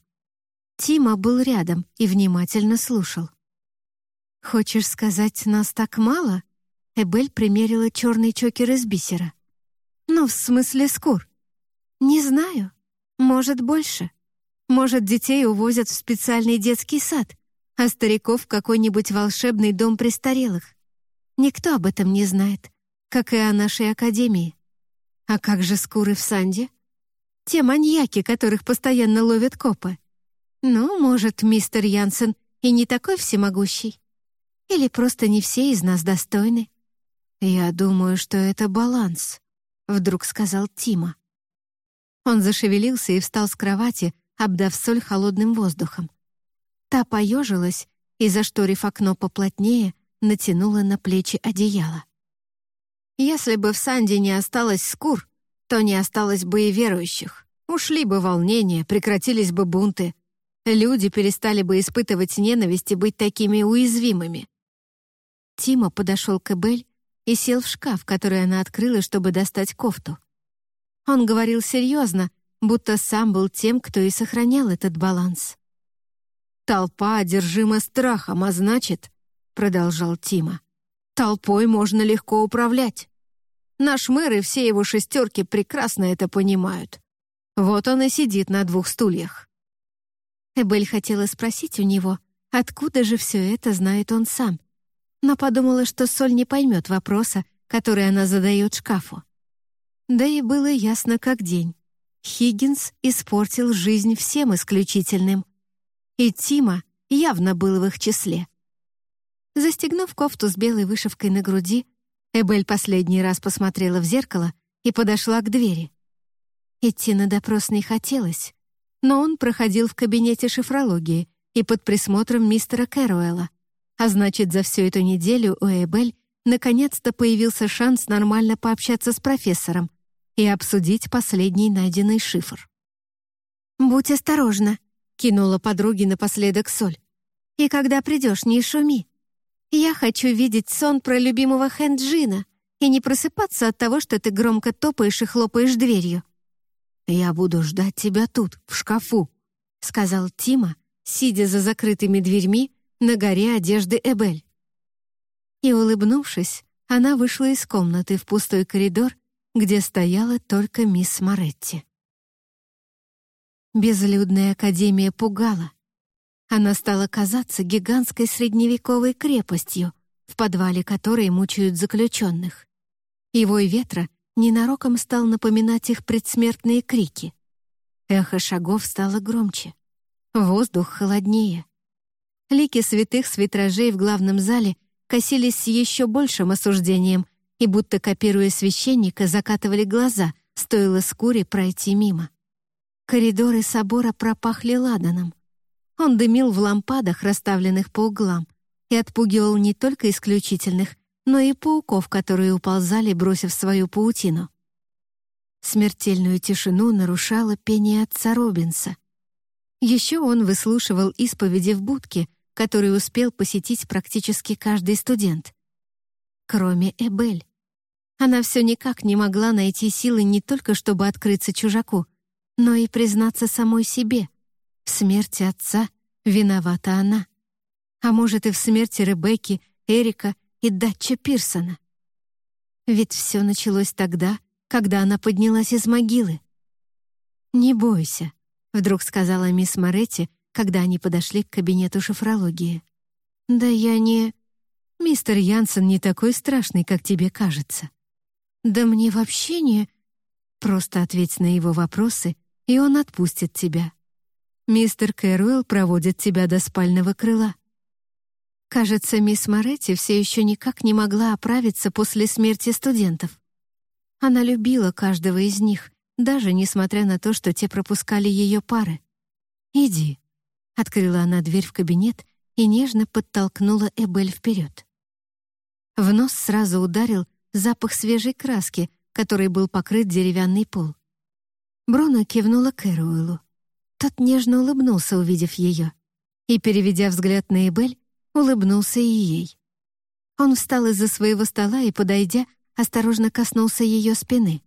Speaker 1: Тима был рядом и внимательно слушал. «Хочешь сказать, нас так мало?» Эбель примерила черный чокер из бисера. «Ну, в смысле скур. «Не знаю. Может, больше. Может, детей увозят в специальный детский сад, а стариков в какой-нибудь волшебный дом престарелых. Никто об этом не знает, как и о нашей академии. А как же скуры в Санде? Те маньяки, которых постоянно ловят копы. Ну, может, мистер Янсен и не такой всемогущий. Или просто не все из нас достойны. «Я думаю, что это баланс», — вдруг сказал Тима. Он зашевелился и встал с кровати, обдав соль холодным воздухом. Та поежилась и, зашторив окно поплотнее, натянула на плечи одеяло. Если бы в Санде не осталось скур, то не осталось бы и верующих. Ушли бы волнения, прекратились бы бунты. Люди перестали бы испытывать ненависть и быть такими уязвимыми. Тима подошел к Эбель и сел в шкаф, который она открыла, чтобы достать кофту. Он говорил серьезно, будто сам был тем, кто и сохранял этот баланс. «Толпа одержима страхом, а значит...» — продолжал Тима. «Толпой можно легко управлять. Наш мэр и все его шестерки прекрасно это понимают. Вот он и сидит на двух стульях». Эбель хотела спросить у него, откуда же все это знает он сам, но подумала, что Соль не поймет вопроса, который она задает шкафу. Да и было ясно как день. Хиггинс испортил жизнь всем исключительным. И Тима явно был в их числе. Застегнув кофту с белой вышивкой на груди, Эбель последний раз посмотрела в зеркало и подошла к двери. Идти на допрос не хотелось, но он проходил в кабинете шифрологии, и под присмотром мистера Кэруэлла, а значит, за всю эту неделю у Эбель наконец-то появился шанс нормально пообщаться с профессором и обсудить последний найденный шифр. «Будь осторожна», — кинула подруге напоследок Соль. «И когда придешь, не шуми. Я хочу видеть сон про любимого Хэнджина и не просыпаться от того, что ты громко топаешь и хлопаешь дверью».
Speaker 2: «Я буду ждать тебя тут, в шкафу», — сказал Тима, сидя за закрытыми дверьми на горе одежды Эбель.
Speaker 1: И, улыбнувшись, она вышла из комнаты в пустой коридор, где стояла только мисс Моретти. Безлюдная академия пугала. Она стала казаться гигантской средневековой крепостью, в подвале которой мучают заключенных. И вой ветра ненароком стал напоминать их предсмертные крики. Эхо шагов стало громче. Воздух холоднее. Лики святых с витражей в главном зале косились с еще большим осуждением и, будто копируя священника, закатывали глаза, стоило скуре пройти мимо. Коридоры собора пропахли ладаном. Он дымил в лампадах, расставленных по углам, и отпугивал не только исключительных, но и пауков, которые уползали, бросив свою паутину. Смертельную тишину нарушало пение отца Робинса. Еще он выслушивал исповеди в будке, который успел посетить практически каждый студент. Кроме Эбель. Она все никак не могла найти силы не только чтобы открыться чужаку, но и признаться самой себе. В смерти отца виновата она. А может, и в смерти Ребекки, Эрика и Датча Пирсона. Ведь все началось тогда, когда она поднялась из могилы. «Не бойся», — вдруг сказала мисс Моретти, когда они подошли к кабинету шифрологии. «Да я не...» «Мистер Янсен не такой страшный, как тебе кажется». «Да мне вообще не...» Просто ответь на его вопросы и он отпустит тебя. Мистер Кэруэлл проводит тебя до спального крыла. Кажется, мисс Моретти все еще никак не могла оправиться после смерти студентов. Она любила каждого из них, даже несмотря на то, что те пропускали ее пары. «Иди», — открыла она дверь в кабинет и нежно подтолкнула Эбель вперед. В нос сразу ударил запах свежей краски, которой был покрыт деревянный пол. Бруно кивнула Кэруэлу. Тот нежно улыбнулся, увидев ее, и, переведя взгляд на Эбель, улыбнулся и ей. Он встал из-за своего стола и, подойдя, осторожно коснулся ее спины.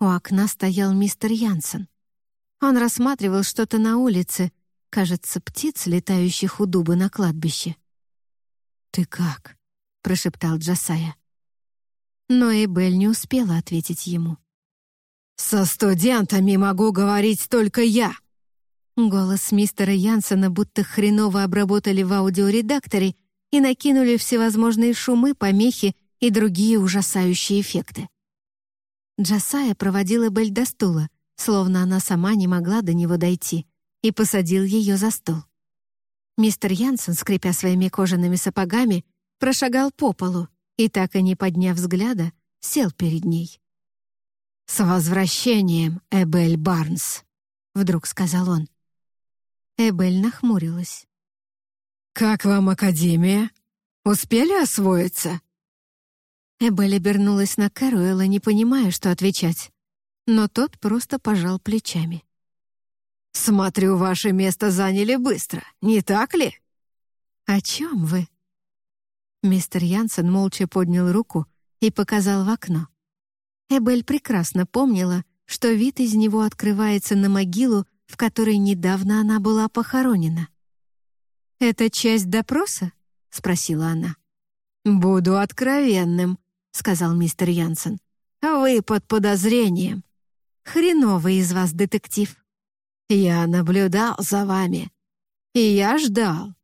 Speaker 1: У окна стоял мистер Янсен. Он рассматривал что-то на улице, кажется, птиц, летающих у дуба на кладбище. «Ты как?» — прошептал Джасая. Но Эбель не успела ответить ему. «Со студентами могу говорить только я!» Голос мистера Янсена будто хреново обработали в аудиоредакторе и накинули всевозможные шумы, помехи и другие ужасающие эффекты. Джасая проводила Бель до стула, словно она сама не могла до него дойти, и посадил ее за стол. Мистер Янсен, скрипя своими кожаными сапогами, прошагал по полу и, так и не подняв взгляда, сел перед ней. «С возвращением, Эбель Барнс!» — вдруг сказал он. Эбель нахмурилась. «Как вам Академия? Успели освоиться?» Эбель обернулась на Кэруэла, не понимая, что отвечать. Но тот просто пожал плечами. «Смотрю, ваше место заняли быстро, не так ли?» «О чем вы?» Мистер Янсен молча поднял руку и показал в окно. Эбель прекрасно помнила, что вид из него открывается на могилу, в которой недавно она была похоронена. «Это часть допроса?» — спросила она. «Буду откровенным», — сказал мистер Янсен. «Вы под подозрением. Хреновый из вас детектив. Я наблюдал за вами. И я ждал».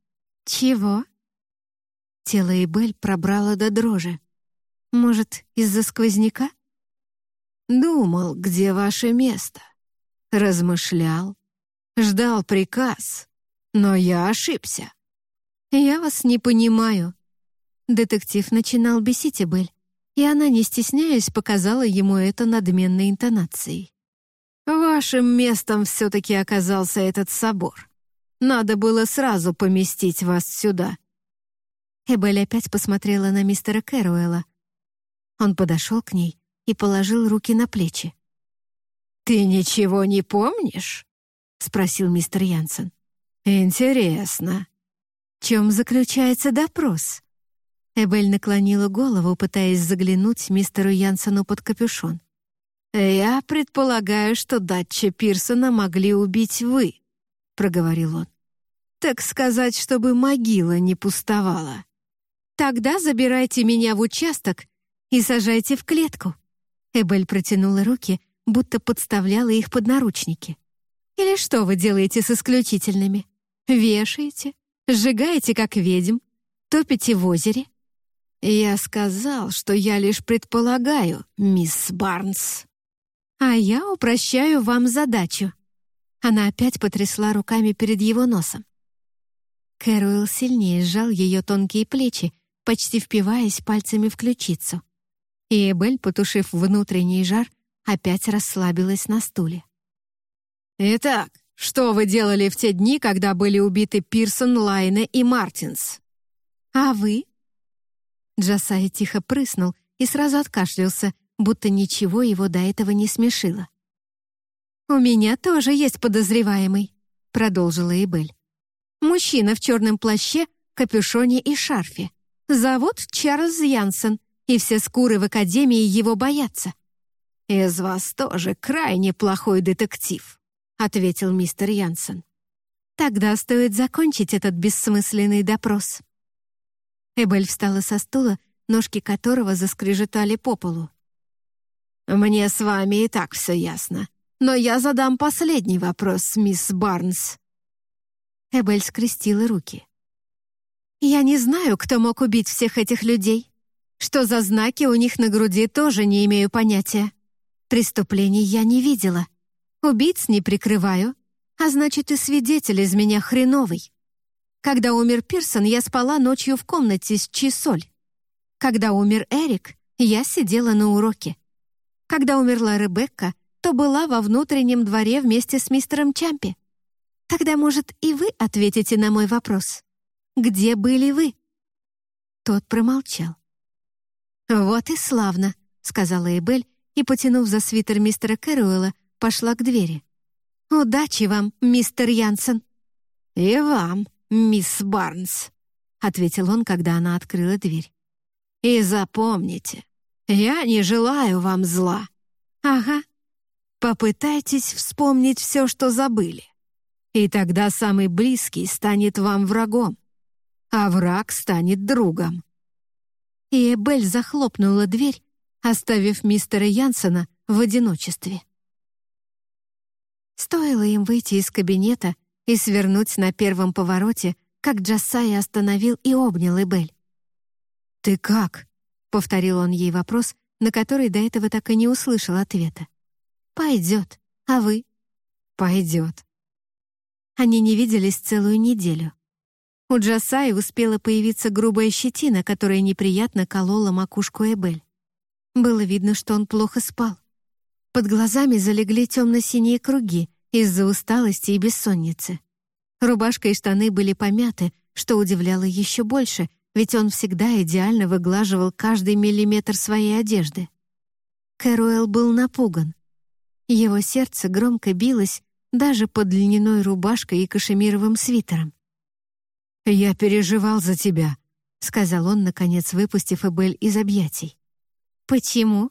Speaker 1: «Чего?» Тело Эбель пробрало до дрожи. «Может, из-за сквозняка?» Думал, где ваше место. Размышлял. Ждал приказ. Но я ошибся. Я вас не понимаю. Детектив начинал бесить Эбель, и она, не стесняясь, показала ему это надменной интонацией. Вашим местом все-таки оказался этот собор.
Speaker 2: Надо было сразу поместить вас сюда».
Speaker 1: Эбель опять посмотрела на мистера Кэруэлла. Он подошел к ней и положил руки на плечи.
Speaker 2: «Ты ничего не помнишь?» — спросил мистер Янсен. «Интересно».
Speaker 1: «В чем заключается допрос?» Эбель наклонила голову, пытаясь заглянуть мистеру Янсену под капюшон.
Speaker 2: «Я предполагаю, что Датча Пирсона могли убить вы», — проговорил он. «Так сказать, чтобы могила не пустовала».
Speaker 1: «Тогда забирайте меня в участок и сажайте в клетку». Эбель протянула руки, будто подставляла их под наручники. «Или что вы делаете с исключительными? Вешаете? Сжигаете, как ведьм? Топите в озере?»
Speaker 2: «Я сказал, что я лишь предполагаю, мисс Барнс».
Speaker 1: «А я упрощаю вам задачу». Она опять потрясла руками перед его носом. Кэруэлл сильнее сжал ее тонкие плечи, почти впиваясь пальцами в ключицу. И Эбель, потушив внутренний жар, опять расслабилась на стуле.
Speaker 2: «Итак, что вы делали в те дни, когда были убиты Пирсон, Лайне и Мартинс?»
Speaker 1: «А вы?» Джасай тихо прыснул и сразу откашлялся, будто ничего его до этого не смешило. «У меня тоже есть подозреваемый», — продолжила Эбель. «Мужчина в черном плаще, капюшоне и шарфе. Зовут Чарльз Янсен, и все скуры в Академии его боятся».
Speaker 2: «Из вас тоже крайне плохой детектив», — ответил мистер Янсен.
Speaker 1: «Тогда стоит закончить этот бессмысленный допрос». Эбель встала со стула, ножки которого заскрежетали по полу.
Speaker 2: «Мне с вами и так все ясно, но я задам последний вопрос, мисс Барнс».
Speaker 1: Эбель скрестила руки. Я не знаю, кто мог убить всех этих людей. Что за знаки у них на груди, тоже не имею понятия. Преступлений я не видела. Убийц не прикрываю, а значит, и свидетель из меня хреновый. Когда умер Пирсон, я спала ночью в комнате с Чисоль. Когда умер Эрик, я сидела на уроке. Когда умерла Ребекка, то была во внутреннем дворе вместе с мистером Чампи. Тогда, может, и вы ответите на мой вопрос. Где были вы?» Тот промолчал. «Вот и славно», — сказала Эбель и, потянув за свитер мистера Кэруэлла, пошла к двери. «Удачи вам, мистер Янсен!»
Speaker 2: «И вам, мисс Барнс», — ответил он, когда она открыла дверь. «И запомните, я не желаю вам зла.
Speaker 1: Ага.
Speaker 2: Попытайтесь вспомнить все, что забыли. И тогда самый близкий станет вам врагом а враг станет другом.
Speaker 1: И Эбель захлопнула дверь, оставив мистера Янсена в одиночестве. Стоило им выйти из кабинета и свернуть на первом повороте, как Джасай остановил и обнял Эбель.
Speaker 2: «Ты как?» — повторил он ей вопрос, на который до этого так и не услышал ответа.
Speaker 1: «Пойдет. А вы?»
Speaker 2: «Пойдет».
Speaker 1: Они не виделись целую неделю. У Джасаи успела появиться грубая щетина, которая неприятно колола макушку Эбель. Было видно, что он плохо спал. Под глазами залегли темно-синие круги из-за усталости и бессонницы. Рубашка и штаны были помяты, что удивляло еще больше, ведь он всегда идеально выглаживал каждый миллиметр своей одежды. Кэруэлл был напуган. Его сердце громко билось даже под льняной рубашкой и кашемировым свитером.
Speaker 2: «Я переживал за тебя», — сказал он, наконец выпустив Эбель из объятий.
Speaker 1: «Почему?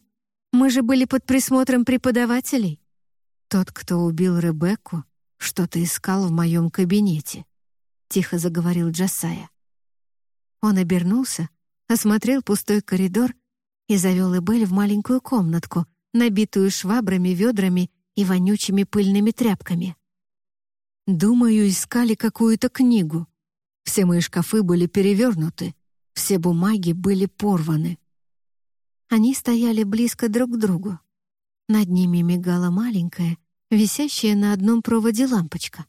Speaker 1: Мы же были под присмотром преподавателей».
Speaker 2: «Тот, кто убил Ребекку, что-то искал в моем кабинете», — тихо заговорил Джасая.
Speaker 1: Он обернулся, осмотрел пустой коридор и завел Эбель в маленькую комнатку, набитую швабрами, ведрами и вонючими пыльными тряпками.
Speaker 2: «Думаю, искали какую-то книгу», все мои шкафы были перевернуты, все бумаги были порваны.
Speaker 1: Они стояли близко друг к другу. Над ними мигала маленькая, висящая на одном проводе лампочка.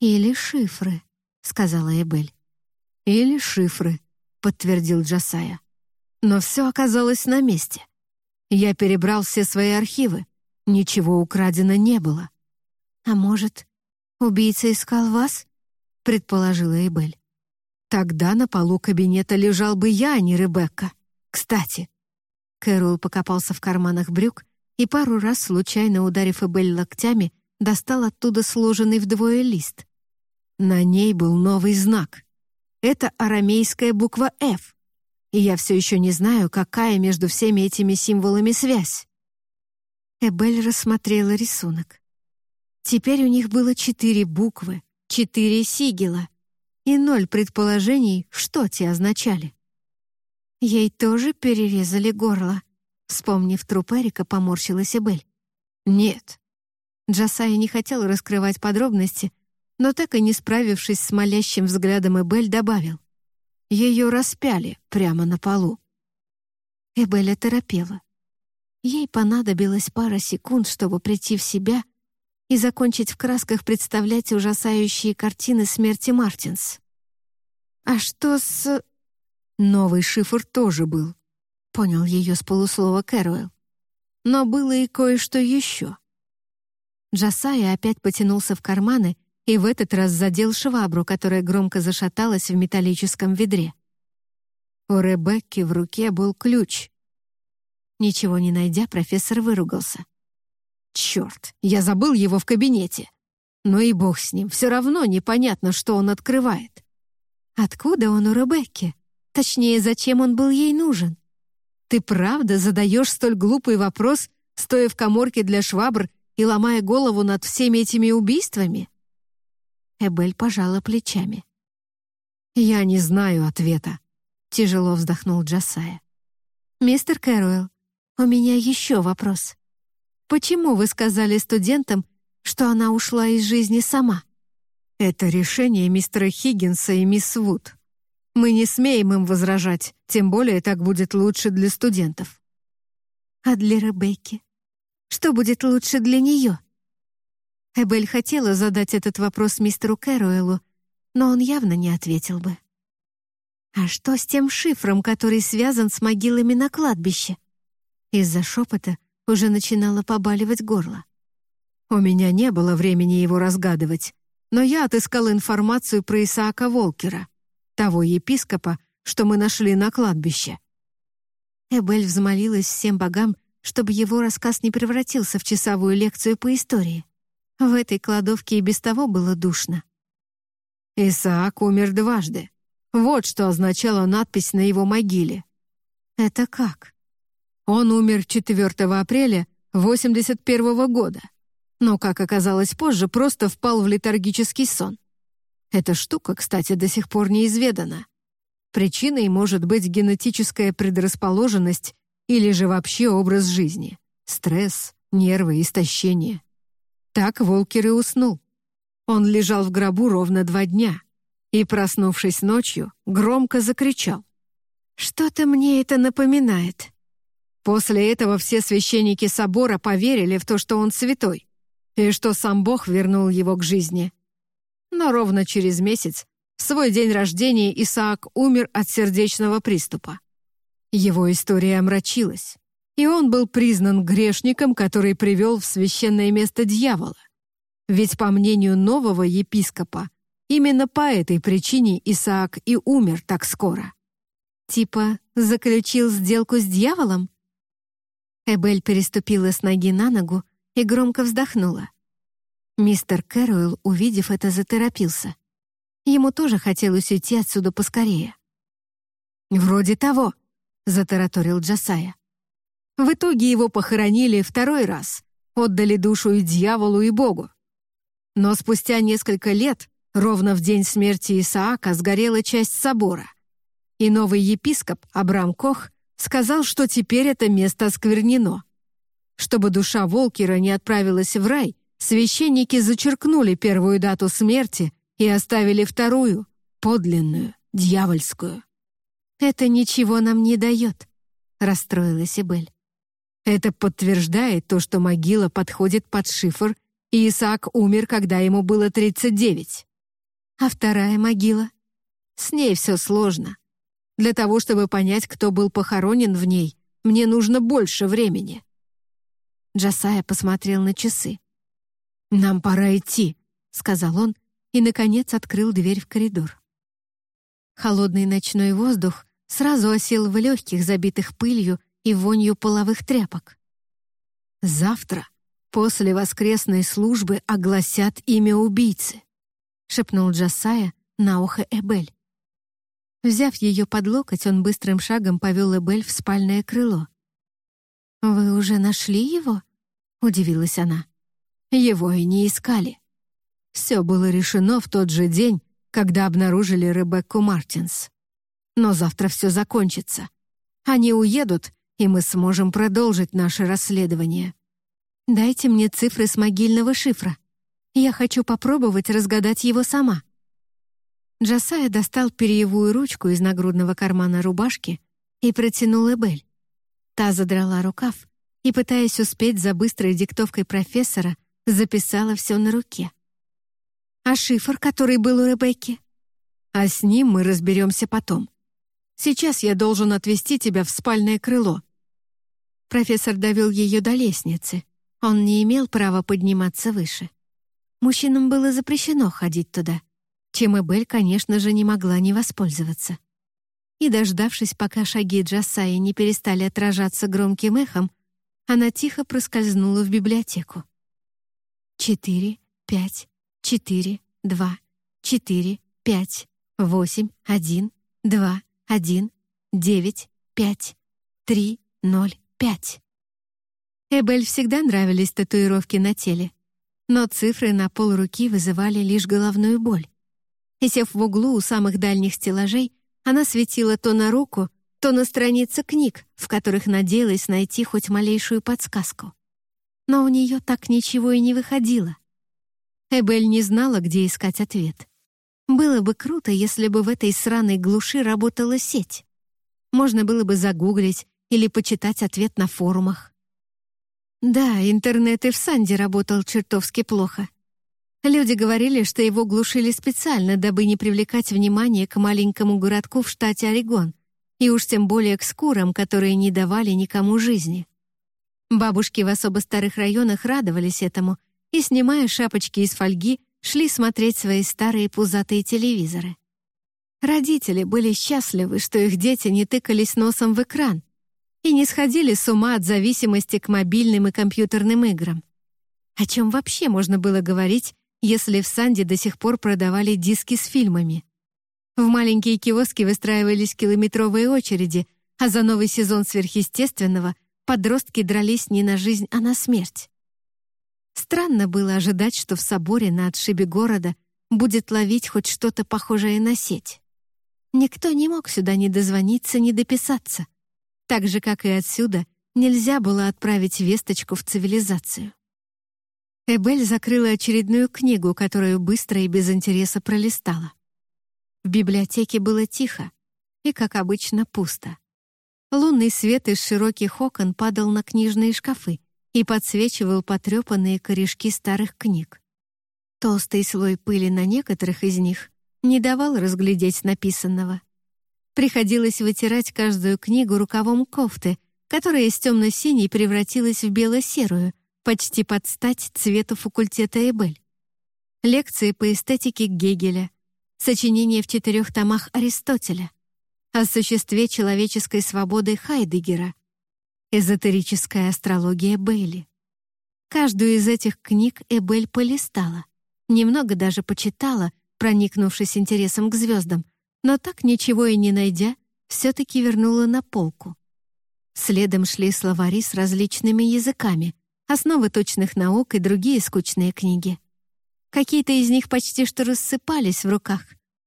Speaker 1: «Или шифры», — сказала Эбель.
Speaker 2: «Или шифры», — подтвердил Джасая. Но все оказалось на месте. Я перебрал все свои архивы. Ничего украдено не было.
Speaker 1: А может,
Speaker 6: «Убийца искал вас?» — предположила Эбель.
Speaker 1: «Тогда на полу кабинета лежал бы я, а не Ребекка. Кстати».
Speaker 6: Кэрол покопался в карманах брюк и пару раз, случайно ударив Эбель локтями, достал оттуда сложенный вдвое лист.
Speaker 1: На ней был новый знак. Это арамейская буква «Ф», и я все еще не знаю, какая между всеми этими символами связь.
Speaker 6: Эбель рассмотрела рисунок. Теперь у них было четыре буквы, четыре сигела и ноль предположений, что те означали. Ей тоже перерезали горло. Вспомнив труп Эрика, поморщилась Эбель.
Speaker 1: «Нет».
Speaker 6: Джасая не хотел раскрывать подробности, но так и не справившись с молящим взглядом Эбель, добавил. Ее распяли прямо на полу. Эбель оторопела. Ей понадобилось пара секунд, чтобы прийти в себя и закончить в красках представлять ужасающие картины смерти Мартинс. «А что с...»
Speaker 1: Новый шифр тоже был, понял ее с полуслова Кэруэлл. Но было и кое-что еще.
Speaker 6: Джасая опять потянулся в карманы и в этот раз задел швабру, которая громко зашаталась в металлическом ведре.
Speaker 1: У Ребекки в руке был ключ.
Speaker 6: Ничего не найдя, профессор выругался.
Speaker 1: «Черт, я забыл его в кабинете. Ну и бог с ним, все равно непонятно, что он открывает».
Speaker 6: «Откуда он у Ребекки? Точнее, зачем он был ей нужен?»
Speaker 1: «Ты правда задаешь столь глупый вопрос, стоя в коморке для швабр и ломая голову над всеми этими убийствами?»
Speaker 6: Эбель пожала плечами.
Speaker 1: «Я не знаю ответа», — тяжело вздохнул Джасая.
Speaker 6: «Мистер Кэруэлл, у меня еще вопрос. Почему вы сказали студентам, что она ушла из жизни сама?»
Speaker 1: «Это решение мистера Хиггинса и мисс Вуд. Мы не смеем им возражать, тем более так будет лучше для студентов».
Speaker 6: «А для Ребекки? Что будет лучше для нее?» Эбель хотела задать этот вопрос мистеру Кэруэлу, но он явно не ответил бы. «А что с тем шифром, который связан с могилами на кладбище?» Из-за шепота уже начинало побаливать горло.
Speaker 1: «У меня не было времени его разгадывать, но я отыскал информацию про Исаака Волкера, того епископа, что мы нашли на кладбище».
Speaker 6: Эбель взмолилась всем богам, чтобы его рассказ не превратился в часовую лекцию по истории. В этой кладовке и без того было душно.
Speaker 1: Исаак умер дважды. Вот что означала надпись на его могиле.
Speaker 6: Это как?
Speaker 1: Он умер 4 апреля 81 года, но, как оказалось позже, просто впал в летаргический сон. Эта штука, кстати, до сих пор неизведана. Причиной может быть генетическая предрасположенность или же вообще образ жизни, стресс, нервы, истощение. Так Волкер и уснул. Он лежал в гробу ровно два дня и, проснувшись ночью, громко закричал.
Speaker 6: «Что-то мне это напоминает».
Speaker 1: После этого все священники собора поверили в то, что он святой, и что сам Бог вернул его к жизни. Но ровно через месяц, в свой день рождения, Исаак умер от сердечного приступа. Его история омрачилась и он был признан грешником, который привел в священное место дьявола. Ведь, по мнению нового епископа, именно по этой причине Исаак и умер так скоро.
Speaker 6: Типа заключил сделку с дьяволом? Эбель переступила с ноги на ногу и громко вздохнула. Мистер Кэруэлл, увидев это, заторопился. Ему тоже хотелось уйти отсюда поскорее.
Speaker 1: «Вроде того», — затараторил Джасая. В итоге его похоронили второй раз, отдали душу и дьяволу, и Богу. Но спустя несколько лет, ровно в день смерти Исаака, сгорела часть собора. И новый епископ, Абрам Кох, сказал, что теперь это место осквернено. Чтобы душа Волкера не отправилась в рай, священники зачеркнули первую дату смерти и оставили вторую, подлинную, дьявольскую.
Speaker 6: «Это ничего нам не дает», — расстроилась Эбель.
Speaker 1: Это подтверждает то, что могила подходит под шифр, и Исаак умер, когда ему было 39.
Speaker 6: А вторая могила?
Speaker 1: С ней все сложно. Для того, чтобы понять, кто был похоронен в ней, мне нужно больше времени.
Speaker 6: Джасая посмотрел на часы.
Speaker 1: «Нам пора идти», — сказал он и, наконец, открыл дверь в коридор. Холодный ночной воздух сразу осел в легких, забитых пылью и вонью половых тряпок. «Завтра, после воскресной службы, огласят имя убийцы», — шепнул Джасая на ухо Эбель. Взяв ее под локоть, он быстрым шагом повел Эбель в спальное крыло. «Вы уже нашли его?» — удивилась она. «Его и не искали. Все было решено в тот же день, когда обнаружили Ребекку Мартинс. Но завтра все закончится. Они уедут, и мы сможем продолжить наше расследование. Дайте мне цифры с могильного шифра. Я хочу попробовать разгадать его сама». Джасая достал перьевую ручку из нагрудного кармана рубашки и протянул Эбель. Та задрала рукав и, пытаясь успеть за быстрой диктовкой профессора, записала все на руке. «А шифр, который был у Ребекки?» «А с ним мы разберемся потом. Сейчас я должен отвезти тебя в спальное крыло». Профессор довел ее до лестницы. Он не имел права подниматься выше. Мужчинам было запрещено ходить туда чем Эбель, конечно же, не могла не воспользоваться. И, дождавшись, пока шаги Джасаи не перестали отражаться громким эхом, она тихо проскользнула в библиотеку. Четыре, пять, четыре, два, четыре, пять, восемь, один, два, один, девять, пять, три, ноль, пять. Эбель всегда нравились татуировки на теле, но цифры на полруки вызывали лишь головную боль и, сев в углу у самых дальних стеллажей, она светила то на руку, то на страницы книг, в которых надеялась найти хоть малейшую подсказку. Но у нее так ничего и не выходило. Эбель не знала, где искать ответ. Было бы круто, если бы в этой сраной глуши работала сеть. Можно было бы загуглить или почитать ответ на форумах. Да, интернет и в Санде работал чертовски плохо. Люди говорили, что его глушили специально, дабы не привлекать внимание к маленькому городку в штате Орегон, и уж тем более к скурам, которые не давали никому жизни. Бабушки в особо старых районах радовались этому и, снимая шапочки из фольги, шли смотреть свои старые пузатые телевизоры. Родители были счастливы, что их дети не тыкались носом в экран и не сходили с ума от зависимости к мобильным и компьютерным играм. О чем вообще можно было говорить, если в Санде до сих пор продавали диски с фильмами. В маленькие киоски выстраивались километровые очереди, а за новый сезон сверхъестественного подростки дрались не на жизнь, а на смерть. Странно было ожидать, что в соборе на отшибе города будет ловить хоть что-то похожее на сеть. Никто не мог сюда ни дозвониться, ни дописаться. Так же, как и отсюда, нельзя было отправить весточку в цивилизацию. Эбель закрыла очередную книгу, которую быстро и без интереса пролистала. В библиотеке было тихо и, как обычно, пусто. Лунный свет из широких окон падал на книжные шкафы и подсвечивал потрепанные корешки старых книг. Толстый слой пыли на некоторых из них не давал разглядеть написанного. Приходилось вытирать каждую книгу рукавом кофты, которая из темно-синей превратилась в бело-серую — почти под стать цвету факультета Эбель. Лекции по эстетике Гегеля, сочинения в четырех томах Аристотеля, о существе человеческой свободы Хайдегера, эзотерическая астрология Бейли. Каждую из этих книг Эбель полистала, немного даже почитала, проникнувшись интересом к звездам, но так ничего и не найдя, все-таки вернула на полку. Следом шли словари с различными языками — основы точных наук и другие скучные книги. Какие-то из них почти что рассыпались в руках,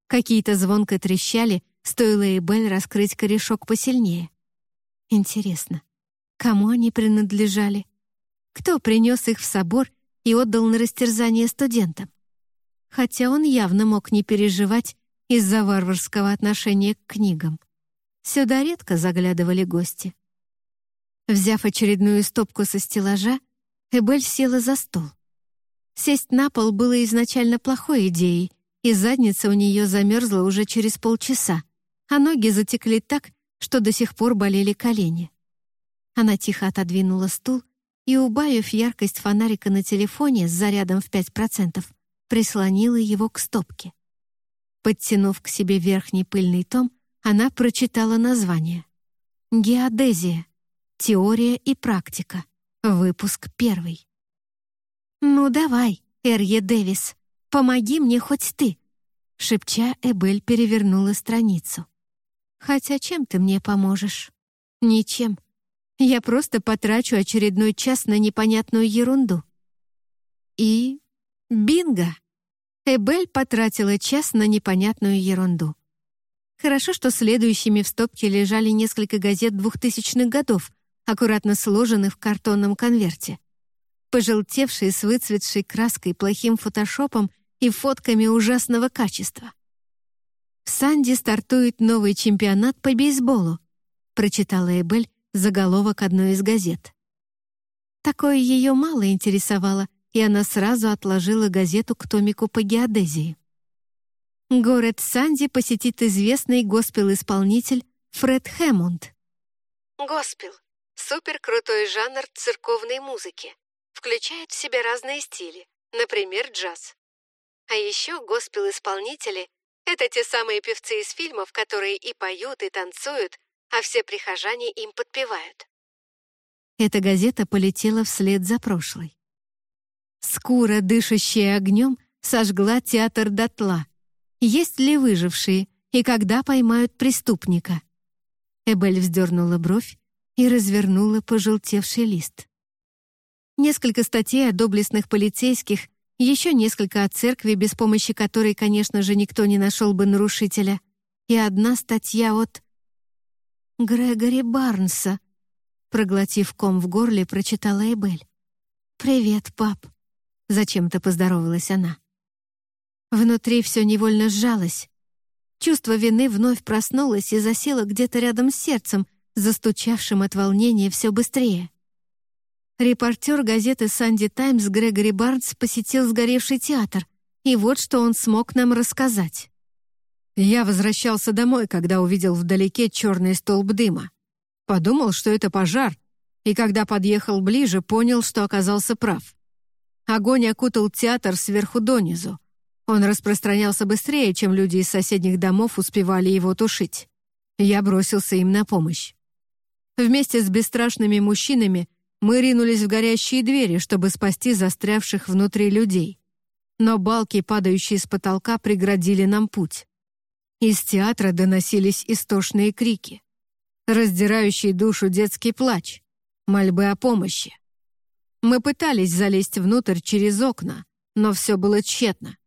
Speaker 1: какие-то звонко трещали, стоило Эйбель раскрыть корешок посильнее. Интересно, кому они принадлежали? Кто принес их в собор и отдал на растерзание студентам? Хотя он явно мог не переживать из-за варварского отношения к книгам. Сюда редко заглядывали гости. Взяв очередную стопку со стеллажа, Эбель села за стол. Сесть на пол было изначально плохой идеей, и задница у нее замерзла уже через полчаса, а ноги затекли так, что до сих пор болели колени. Она тихо отодвинула стул и, убавив яркость фонарика на телефоне с зарядом в 5%,
Speaker 7: прислонила его к стопке. Подтянув к себе верхний пыльный том, она прочитала название. «Геодезия. Теория и практика. Выпуск первый». «Ну давай, Эрье Дэвис, помоги мне хоть ты», шепча, Эбель перевернула страницу. «Хотя чем ты мне поможешь?» «Ничем. Я просто потрачу очередной час на непонятную ерунду». И... бинго! Эбель потратила час на непонятную ерунду. Хорошо, что следующими в стопке лежали несколько газет двухтысячных годов, аккуратно сложенных в картонном конверте. Пожелтевшие с выцветшей краской, плохим фотошопом и фотками ужасного качества. В Санди стартует новый чемпионат по бейсболу, прочитала Эбель заголовок одной из газет. Такое ее мало интересовало, и она сразу отложила газету к томику по геодезии. Город Санди посетит известный госпел-исполнитель Фред Хэммонд.
Speaker 8: Госпел — суперкрутой жанр церковной музыки. Включает в себя разные стили, например, джаз. А еще госпел-исполнители — это те самые певцы из фильмов, которые и поют, и танцуют, а все прихожане им подпевают.
Speaker 7: Эта газета полетела вслед за прошлой. Скура, дышащая огнем, сожгла театр дотла. Есть ли выжившие и когда поймают преступника? Эбель вздернула бровь и развернула пожелтевший лист. Несколько статей о доблестных полицейских, еще несколько о церкви, без помощи которой, конечно же, никто не нашел бы нарушителя, и одна статья от Грегори Барнса. Проглотив ком в горле, прочитала Эбель. «Привет, пап», — зачем-то поздоровалась она. Внутри все невольно сжалось. Чувство вины вновь проснулось и засело где-то рядом с сердцем, застучавшим от волнения все быстрее. Репортер газеты «Санди Таймс» Грегори Барнс посетил сгоревший театр, и вот что он смог нам рассказать.
Speaker 1: Я возвращался домой, когда увидел вдалеке черный столб дыма. Подумал, что это пожар, и когда подъехал ближе, понял, что оказался прав. Огонь окутал театр сверху донизу. Он распространялся быстрее, чем люди из соседних домов успевали его тушить. Я бросился им на помощь. Вместе с бесстрашными мужчинами мы ринулись в горящие двери, чтобы спасти застрявших внутри людей. Но балки, падающие с потолка, преградили нам путь. Из театра доносились истошные крики. Раздирающий душу детский плач, мольбы о помощи. Мы пытались залезть внутрь через окна, но все было тщетно.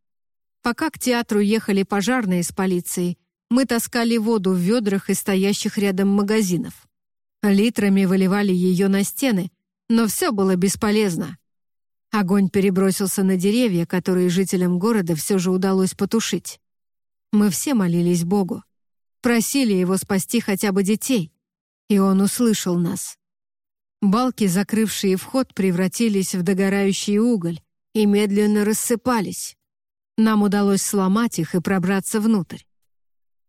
Speaker 1: Пока к театру ехали пожарные с полицией, мы таскали воду в ведрах и стоящих рядом магазинов. Литрами выливали ее на стены, но все было бесполезно. Огонь перебросился на деревья, которые жителям города все же удалось потушить. Мы все молились Богу, просили Его спасти хотя бы детей, и Он услышал нас. Балки, закрывшие вход, превратились в догорающий уголь и медленно рассыпались. Нам удалось сломать их и пробраться внутрь.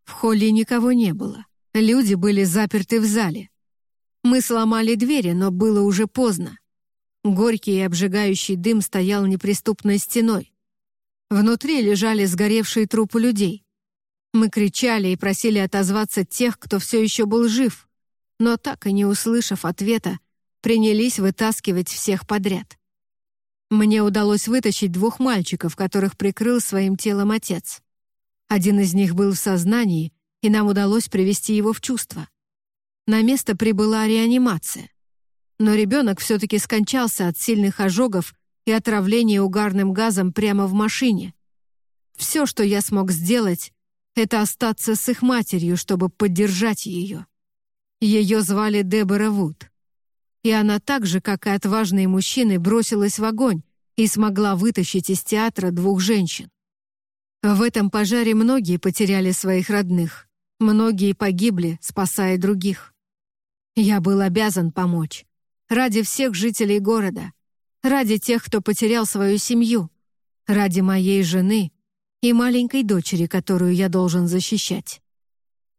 Speaker 1: В холле никого не было. Люди были заперты в зале. Мы сломали двери, но было уже поздно. Горький и обжигающий дым стоял неприступной стеной. Внутри лежали сгоревшие трупы людей. Мы кричали и просили отозваться тех, кто все еще был жив, но так и не услышав ответа, принялись вытаскивать всех подряд. Мне удалось вытащить двух мальчиков, которых прикрыл своим телом отец. Один из них был в сознании, и нам удалось привести его в чувство. На место прибыла реанимация. Но ребенок все-таки скончался от сильных ожогов и отравления угарным газом прямо в машине. Все, что я смог сделать, это остаться с их матерью, чтобы поддержать ее. Ее звали Дебора Вуд. И она так же, как и отважные мужчины, бросилась в огонь и смогла вытащить из театра двух женщин. В этом пожаре многие потеряли своих родных, многие погибли, спасая других. Я был обязан помочь. Ради всех жителей города, ради тех, кто потерял свою семью, ради моей жены и маленькой дочери, которую я должен защищать.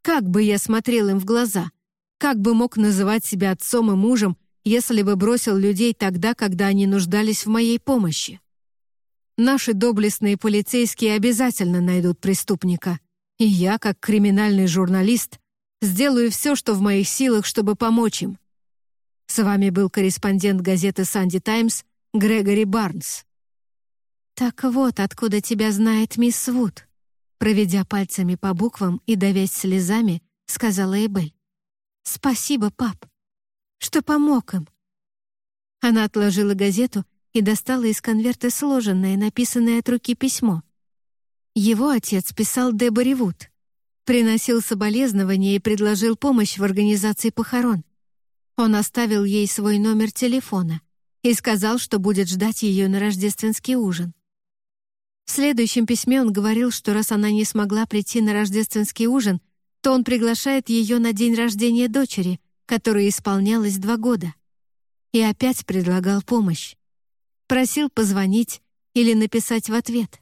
Speaker 1: Как бы я смотрел им в глаза? Как бы мог называть себя отцом и мужем, если бы бросил людей тогда, когда они нуждались в моей помощи?
Speaker 2: Наши доблестные полицейские обязательно найдут преступника. И я, как криминальный журналист, сделаю все, что в моих силах, чтобы помочь им. С вами был корреспондент газеты «Санди Таймс» Грегори Барнс.
Speaker 1: «Так вот, откуда тебя знает мисс Вуд», проведя пальцами по буквам и давясь слезами, сказала Эбель. «Спасибо, пап, что помог им». Она отложила газету и достала из конверта сложенное, написанное от руки письмо. Его отец писал Дебори Вуд, приносил соболезнования и предложил помощь в организации похорон. Он оставил ей свой номер телефона и сказал, что будет ждать ее на рождественский ужин. В следующем письме он говорил, что раз она не смогла прийти на рождественский ужин, то он приглашает ее на день рождения дочери, которой исполнялось два года. И опять предлагал помощь. Просил позвонить или написать в ответ.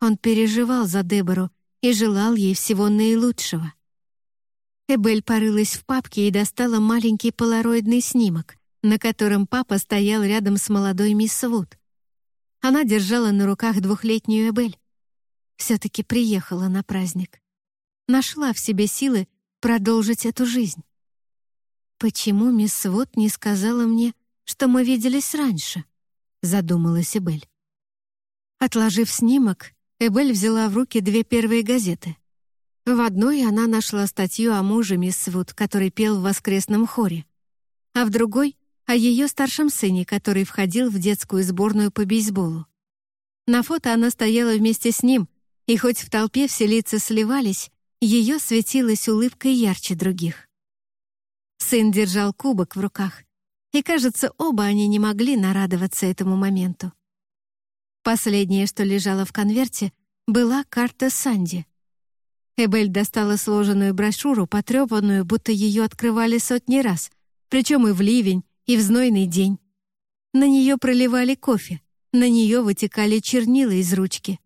Speaker 1: Он переживал за Дебору и желал ей всего наилучшего. Эбель порылась в папке и достала маленький полароидный снимок, на котором папа стоял рядом с молодой мисс Вуд. Она держала на руках двухлетнюю Эбель. Все-таки приехала на праздник. Нашла в себе силы продолжить эту жизнь. «Почему мисс Вуд не сказала мне, что мы виделись раньше?» — задумалась Эбель. Отложив снимок, Эбель взяла в руки две первые газеты. В одной она нашла статью о муже мисс Вуд, который пел в воскресном хоре, а в другой — о ее старшем сыне, который входил в детскую сборную по бейсболу. На фото она стояла вместе с ним, и хоть в толпе все лица сливались, ее светилась улыбкой ярче других. Сын держал кубок в руках, и, кажется, оба они не могли нарадоваться этому моменту. Последнее, что лежало в конверте, была карта Санди — Эбель достала сложенную брошюру, потрепанную, будто ее открывали сотни раз, причем и в ливень, и в знойный день. На нее проливали кофе, на нее вытекали чернила из ручки.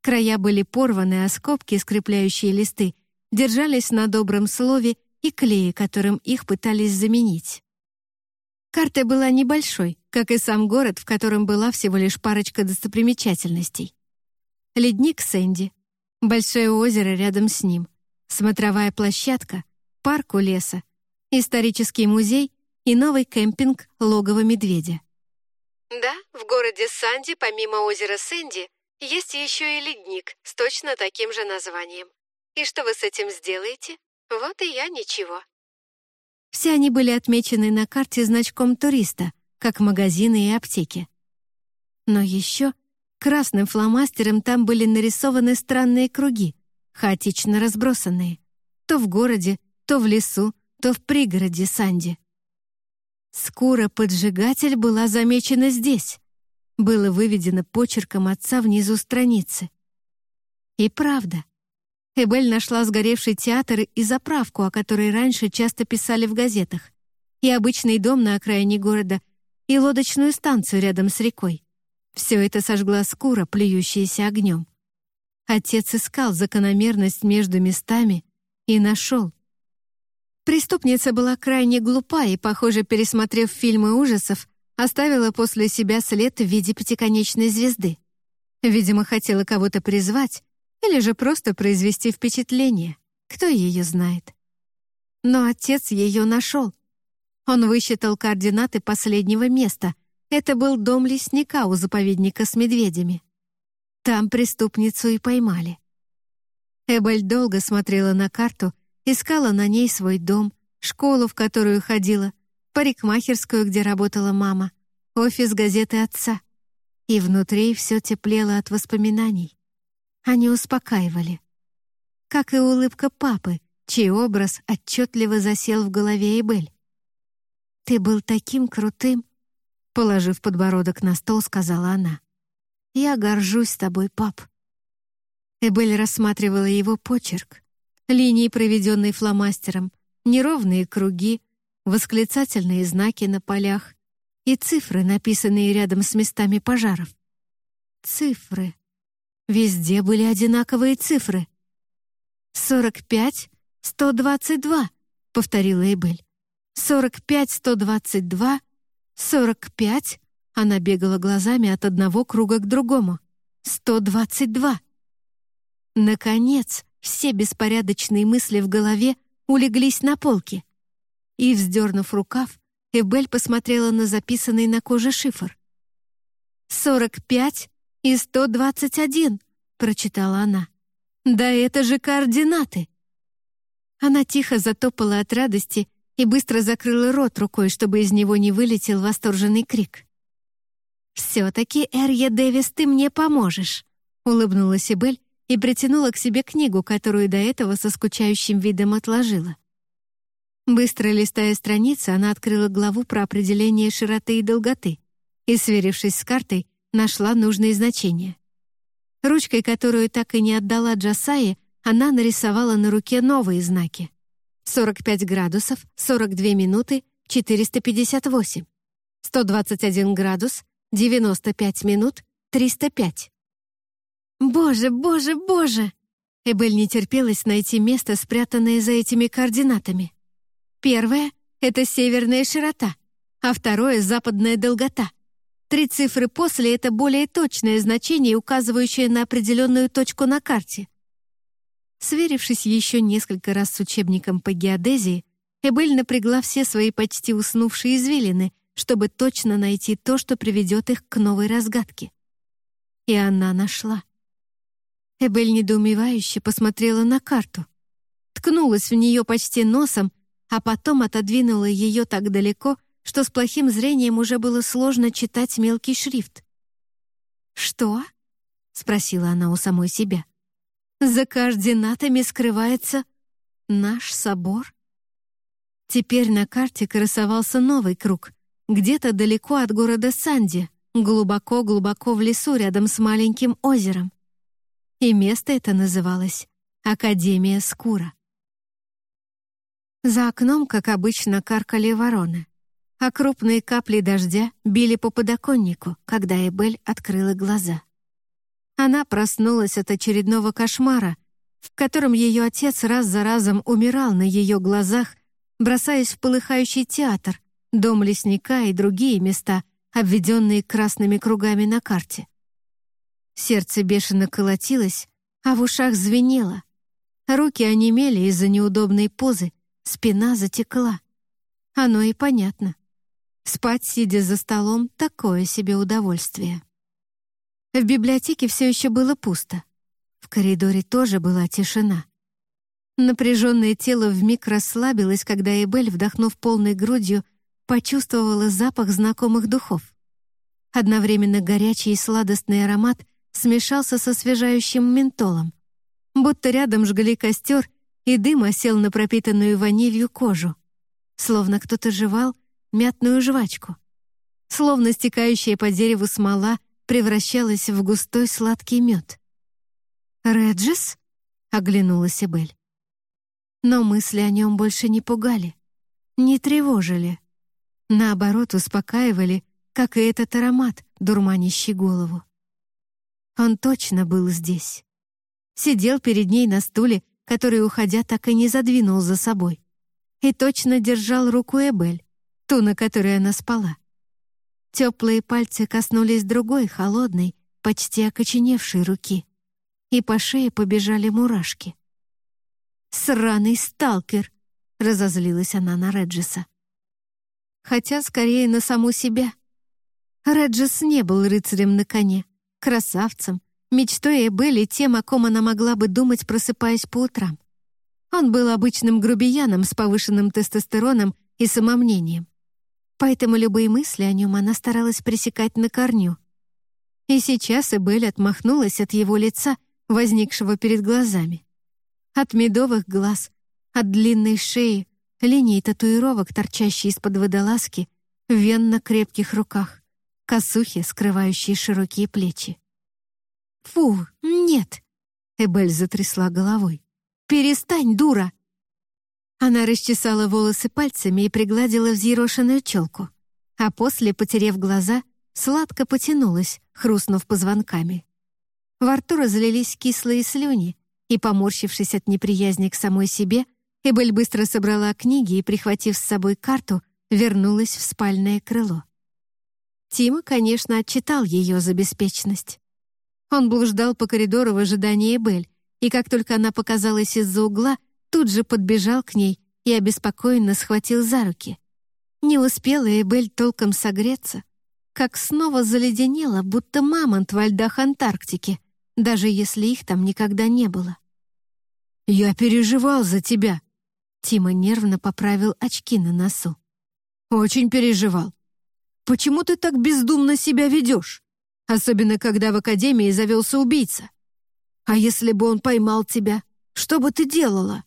Speaker 1: Края были порваны, а скобки, скрепляющие листы, держались на добром слове и клее, которым их пытались заменить. Карта была небольшой, как и сам город, в котором была всего лишь парочка достопримечательностей. Ледник Сэнди, Большое озеро рядом с ним, смотровая площадка, парк у леса, исторический музей и новый кемпинг «Логово медведя».
Speaker 3: Да, в городе Санди, помимо озера Сэнди, есть еще и ледник с точно таким же названием. И что вы с этим сделаете? Вот и я ничего.
Speaker 1: Все они были отмечены на карте значком туриста, как магазины и аптеки. Но еще Красным фломастером там были нарисованы странные круги, хаотично разбросанные. То в городе, то в лесу, то в пригороде Санди. Скура-поджигатель была замечена здесь. Было выведено почерком отца внизу страницы. И правда. Эбель нашла сгоревший театр и заправку, о которой раньше часто писали в газетах, и обычный дом на окраине города, и лодочную станцию рядом с рекой. Все это сожгла скура, плюющаяся огнем. Отец искал закономерность между местами и нашел. Преступница была крайне глупа и, похоже, пересмотрев фильмы ужасов, оставила после себя след в виде пятиконечной звезды. Видимо, хотела кого-то призвать или же просто произвести впечатление. Кто ее знает? Но отец ее нашел. Он высчитал координаты последнего места, это был дом лесника у заповедника с медведями. Там преступницу и поймали. Эбель долго смотрела на карту, искала на ней свой дом, школу, в которую ходила, парикмахерскую, где работала мама, офис газеты отца. И внутри все теплело от воспоминаний. Они успокаивали. Как и улыбка папы, чей образ отчетливо засел в голове Эбель. «Ты был таким крутым, Положив подбородок на стол, сказала она. «Я горжусь тобой, пап». Эбель рассматривала его почерк. Линии, проведенные фломастером, неровные круги, восклицательные знаки на полях и цифры, написанные рядом с местами пожаров. Цифры. Везде были одинаковые цифры. «Сорок пять, сто двадцать два», — повторила Эбель. «Сорок пять, сто двадцать два», «Сорок пять?» Она бегала глазами от одного круга к другому. 122. Наконец, все беспорядочные мысли в голове улеглись на полке. И, вздернув рукав, Эбель посмотрела на записанный на коже шифр. «Сорок пять и сто двадцать один», — прочитала она. «Да это же координаты!» Она тихо затопала от радости и быстро закрыла рот рукой, чтобы из него не вылетел восторженный крик. «Все-таки, Эрье Дэвис, ты мне поможешь», — улыбнулась Эбель и притянула к себе книгу, которую до этого со скучающим видом отложила. Быстро листая страницы, она открыла главу про определение широты и долготы и, сверившись с картой, нашла нужные значения. Ручкой, которую так и не отдала Джасае, она нарисовала на руке новые знаки. 45 градусов, 42 минуты, 458. 121 градус, 95 минут, 305. «Боже, боже, боже!» Эбель не терпелась найти место, спрятанное за этими координатами. Первое — это северная широта, а второе — западная долгота. Три цифры после — это более точное значение, указывающее на определенную точку на карте. Сверившись еще несколько раз с учебником по геодезии, Эбель напрягла все свои почти уснувшие извилины, чтобы точно найти то, что приведет их к новой разгадке. И она нашла. Эбель недоумевающе посмотрела на карту, ткнулась в нее почти носом а потом отодвинула ее так далеко, что с плохим зрением уже было сложно читать мелкий шрифт. «Что?» — спросила она у самой себя. «За координатами скрывается наш собор?» Теперь на карте красовался новый круг, где-то далеко от города Санди, глубоко-глубоко в лесу рядом с маленьким озером. И место это называлось Академия Скура. За окном, как обычно, каркали вороны, а крупные капли дождя били по подоконнику, когда Эбель открыла глаза. Она проснулась от очередного кошмара, в котором ее отец раз за разом умирал на ее глазах, бросаясь в полыхающий театр, дом лесника и другие места, обведенные красными кругами на карте. Сердце бешено колотилось, а в ушах звенело. Руки онемели из-за неудобной позы, Спина затекла. Оно и понятно. Спать, сидя за столом, такое себе удовольствие. В библиотеке все еще было пусто. В коридоре тоже была тишина. Напряженное тело вмиг расслабилось, когда Эбель, вдохнув полной грудью, почувствовала запах знакомых духов. Одновременно горячий и сладостный аромат смешался со освежающим ментолом. Будто рядом жгли костер и дым осел на пропитанную ванилью кожу. Словно кто-то жевал мятную жвачку. Словно стекающая по дереву смола превращалась в густой сладкий мед. «Реджис?» — оглянулась Эбель. Но мысли о нем больше не пугали, не тревожили. Наоборот, успокаивали, как и этот аромат, дурманящий голову. Он точно был здесь. Сидел перед ней на стуле который, уходя, так и не задвинул за собой. И точно держал руку Эбель, ту, на которой она спала. Теплые пальцы коснулись другой, холодной, почти окоченевшей руки, и по шее побежали мурашки. «Сраный сталкер!» — разозлилась она на Реджиса. Хотя скорее на саму себя. Реджис не был рыцарем на коне, красавцем, мечтой Эбели тем, о ком она могла бы думать, просыпаясь по утрам. Он был обычным грубияном с повышенным тестостероном и самомнением. Поэтому любые мысли о нем она старалась пресекать на корню. И сейчас Эбель отмахнулась от его лица, возникшего перед глазами. От медовых глаз, от длинной шеи, линии татуировок, торчащие из-под водолазки, вен на крепких руках, косухи, скрывающие широкие плечи. «Фу, нет!» — Эбель затрясла головой. «Перестань, дура!» Она расчесала волосы пальцами и пригладила взъерошенную челку, а после, потерев глаза, сладко потянулась, хрустнув позвонками. Во рту разлились кислые слюни, и, поморщившись от неприязни к самой себе, Эбель быстро собрала книги и, прихватив с собой карту, вернулась в спальное крыло. Тима, конечно, отчитал ее за беспечность. Он блуждал по коридору в ожидании Бель, и как только она показалась из-за угла, тут же подбежал к ней и обеспокоенно схватил за руки. Не успела Эбель толком согреться, как снова заледенела, будто мамонт во льдах Антарктики, даже если их там никогда не было.
Speaker 2: «Я переживал за тебя», —
Speaker 1: Тима нервно поправил очки на носу.
Speaker 2: «Очень переживал. Почему ты так бездумно себя ведешь? Особенно, когда в Академии завелся убийца. А если бы он поймал тебя, что бы ты делала?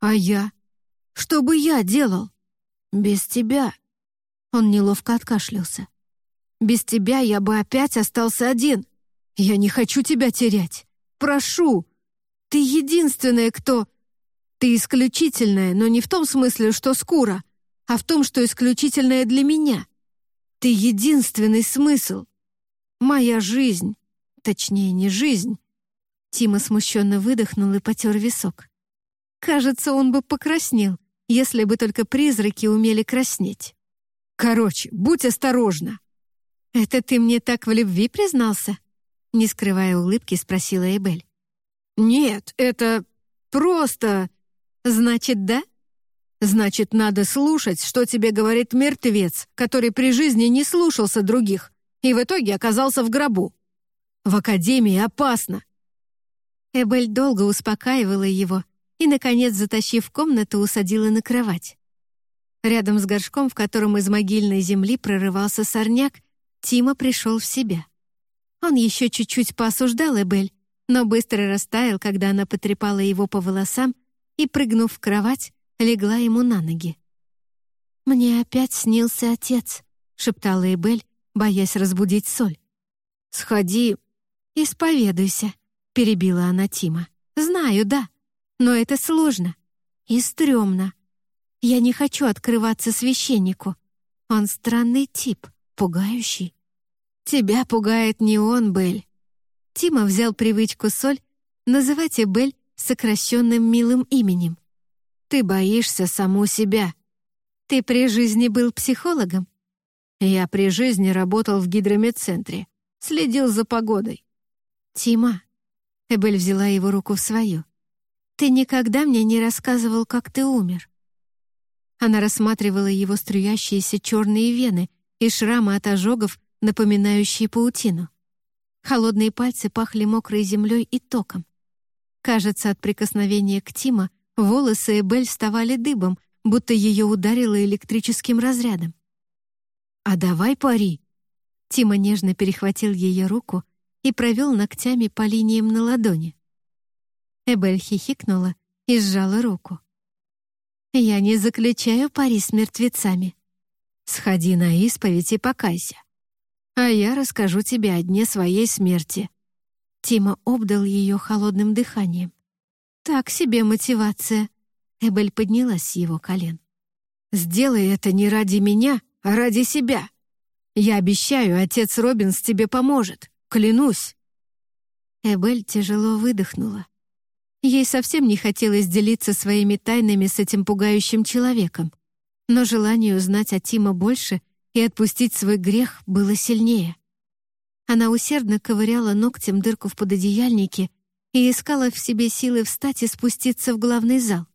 Speaker 2: А я? Что бы я делал? Без тебя». Он неловко откашлялся. «Без тебя я бы опять остался один. Я не хочу тебя терять. Прошу. Ты единственная, кто... Ты исключительная, но не в том смысле, что скура, а в том, что исключительная для меня. Ты единственный смысл. Моя жизнь. Точнее, не жизнь.
Speaker 1: Тима смущенно выдохнул и потер висок. Кажется, он бы покраснел, если бы только призраки умели краснеть.
Speaker 2: Короче, будь осторожна.
Speaker 1: Это ты мне так в любви признался? Не скрывая улыбки, спросила Эбель.
Speaker 2: Нет, это просто...
Speaker 1: Значит, да?
Speaker 2: Значит, надо слушать, что тебе говорит мертвец, который при жизни не слушался других и в итоге оказался в гробу. В академии опасно.
Speaker 1: Эбель долго успокаивала его и, наконец, затащив комнату, усадила на кровать. Рядом с горшком, в котором из могильной земли прорывался сорняк, Тима пришел в себя. Он еще чуть-чуть поосуждал Эбель, но быстро растаял, когда она потрепала его по волосам и, прыгнув в кровать, легла ему на ноги. «Мне опять снился отец», — шептала Эбель, боясь разбудить Соль.
Speaker 2: «Сходи,
Speaker 1: исповедуйся», — перебила она Тима. «Знаю, да, но это сложно и стрёмно. Я не хочу открываться священнику. Он странный тип, пугающий». «Тебя пугает не он, Бель». Тима взял привычку Соль называть Эбель сокращенным милым именем.
Speaker 2: Ты боишься саму себя.
Speaker 1: Ты при жизни был психологом?
Speaker 2: Я при жизни работал в гидромедцентре, следил за погодой.
Speaker 1: Тима, Эбель взяла его руку в свою. Ты никогда мне не рассказывал, как ты умер. Она рассматривала его струящиеся черные вены и шрамы от ожогов, напоминающие паутину. Холодные пальцы пахли мокрой землей и током. Кажется, от прикосновения к Тима Волосы Эбель вставали дыбом, будто ее ударило электрическим разрядом.
Speaker 2: «А давай пари!»
Speaker 1: Тима нежно перехватил ее руку и провел ногтями по линиям на ладони. Эбель хихикнула и сжала руку. «Я не заключаю пари с мертвецами.
Speaker 2: Сходи на исповедь и покайся. А я расскажу тебе о дне своей смерти».
Speaker 1: Тима обдал ее холодным дыханием. «Так себе мотивация». Эбель поднялась с его колен.
Speaker 2: «Сделай это не ради меня, а ради себя. Я обещаю, отец Робинс тебе поможет. Клянусь».
Speaker 1: Эбель тяжело выдохнула. Ей совсем не хотелось делиться своими тайнами с этим пугающим человеком, но желание узнать о Тима больше и отпустить свой грех было сильнее. Она усердно ковыряла ногтем дырку в пододеяльнике и искала в себе силы встать и спуститься в главный зал.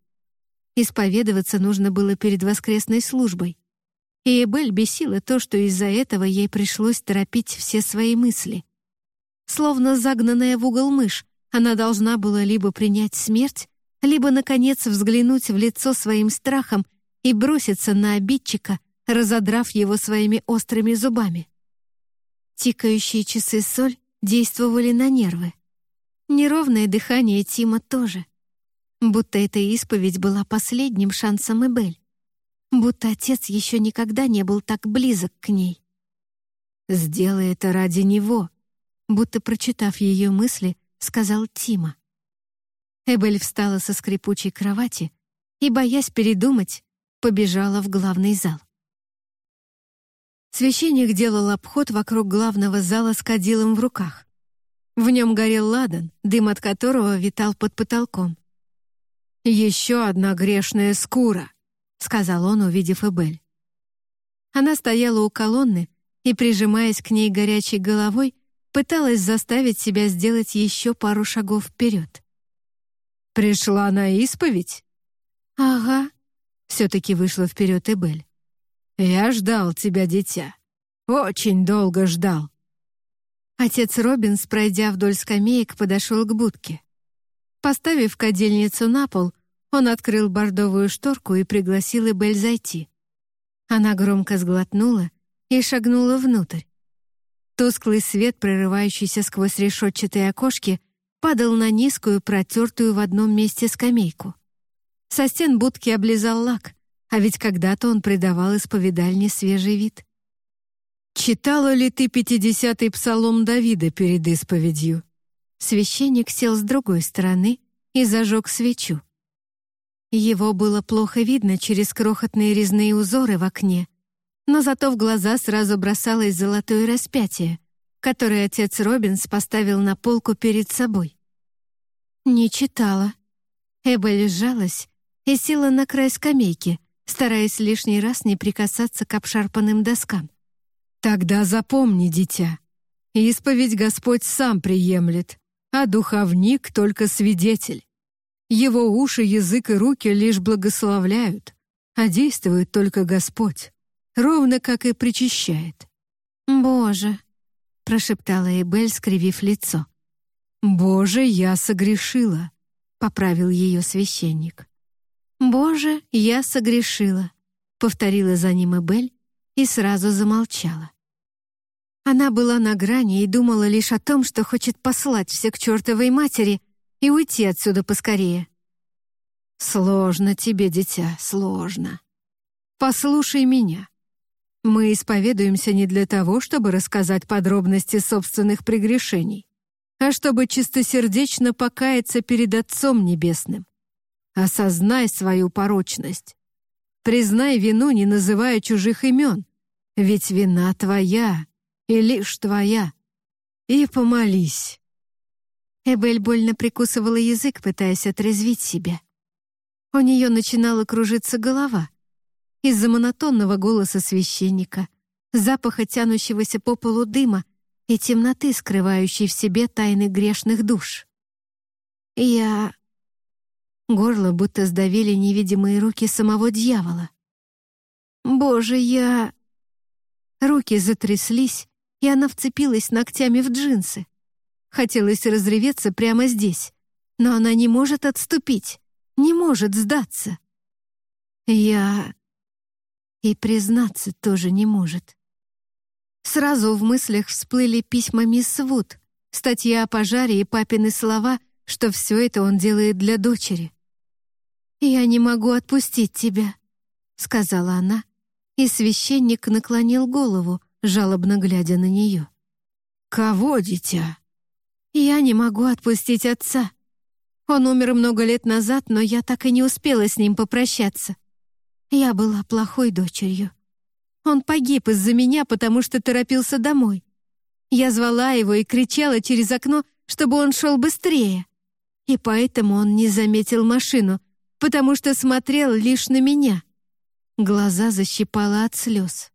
Speaker 1: Исповедоваться нужно было перед воскресной службой. И Эбель бесила то, что из-за этого ей пришлось торопить все свои мысли. Словно загнанная в угол мышь, она должна была либо принять смерть, либо, наконец, взглянуть в лицо своим страхом и броситься на обидчика, разодрав его своими острыми зубами. Тикающие часы соль действовали на нервы. Неровное дыхание Тима тоже. Будто эта исповедь была последним шансом Эбель. Будто отец еще никогда не был так близок к ней.
Speaker 2: «Сделай это ради него»,
Speaker 1: будто прочитав ее мысли, сказал Тима. Эбель встала со скрипучей кровати и, боясь передумать, побежала в главный зал. Священник делал обход вокруг главного зала с кадилом в руках. В нем горел ладан, дым от которого витал под потолком.
Speaker 2: «Еще одна грешная скура», — сказал он, увидев Эбель.
Speaker 1: Она стояла у колонны и, прижимаясь к ней горячей головой, пыталась заставить себя сделать еще пару шагов вперед.
Speaker 2: «Пришла на исповедь?»
Speaker 1: «Ага», — все-таки вышла вперед Эбель.
Speaker 2: «Я ждал тебя, дитя. Очень долго ждал».
Speaker 1: Отец Робинс, пройдя вдоль скамеек, подошел к будке. Поставив кадильницу на пол, он открыл бордовую шторку и пригласил Эбель зайти. Она громко сглотнула и шагнула внутрь. Тусклый свет, прорывающийся сквозь решетчатые окошки, падал на низкую, протертую в одном месте скамейку. Со стен будки облизал лак, а ведь когда-то он придавал исповедальне свежий вид.
Speaker 2: «Читала ли ты пятидесятый псалом Давида перед исповедью?»
Speaker 1: Священник сел с другой стороны и зажег свечу. Его было плохо видно через крохотные резные узоры в окне, но зато в глаза сразу бросалось золотое распятие, которое отец Робинс поставил на полку перед собой. Не читала. Эбель сжалась и села на край скамейки, стараясь лишний раз не прикасаться к обшарпанным доскам.
Speaker 2: «Тогда запомни, дитя, исповедь Господь сам приемлет, а духовник — только свидетель. Его уши, язык и руки лишь благословляют, а действует только Господь, ровно как и причащает.
Speaker 1: «Боже!» — прошептала Эбель, скривив лицо.
Speaker 2: «Боже, я согрешила!» — поправил ее священник.
Speaker 1: «Боже, я согрешила!» — повторила за ним Эбель и сразу замолчала. Она была на грани и думала лишь о том, что хочет послать все к чертовой матери — и уйти отсюда поскорее.
Speaker 2: Сложно тебе, дитя, сложно. Послушай меня. Мы исповедуемся не для того, чтобы рассказать подробности собственных прегрешений, а чтобы чистосердечно покаяться перед Отцом Небесным. Осознай свою порочность. Признай вину, не называя чужих имен, ведь вина твоя и лишь твоя. И помолись.
Speaker 1: Эбель больно прикусывала язык, пытаясь отрезвить себя. У нее начинала кружиться голова. Из-за монотонного голоса священника, запаха тянущегося по полу дыма и темноты, скрывающей в себе тайны грешных душ. Я... Горло будто сдавили невидимые руки самого дьявола. «Боже, я...» Руки затряслись, и она вцепилась ногтями в джинсы. Хотелось разреветься прямо здесь, но она не может отступить, не может сдаться. Я... И признаться тоже не может. Сразу в мыслях всплыли письма мисс Вуд, статья о пожаре и папины слова, что все это он делает для дочери. «Я не могу отпустить тебя», — сказала она, и священник наклонил голову, жалобно глядя на нее.
Speaker 2: «Кого, дитя?»
Speaker 1: Я не могу отпустить отца. Он умер много лет назад, но я так и не успела с ним попрощаться. Я была плохой дочерью. Он погиб из-за меня, потому что торопился домой. Я звала его и кричала через окно, чтобы он шел быстрее. И поэтому он не заметил машину, потому что смотрел лишь на меня. Глаза защипала от слез.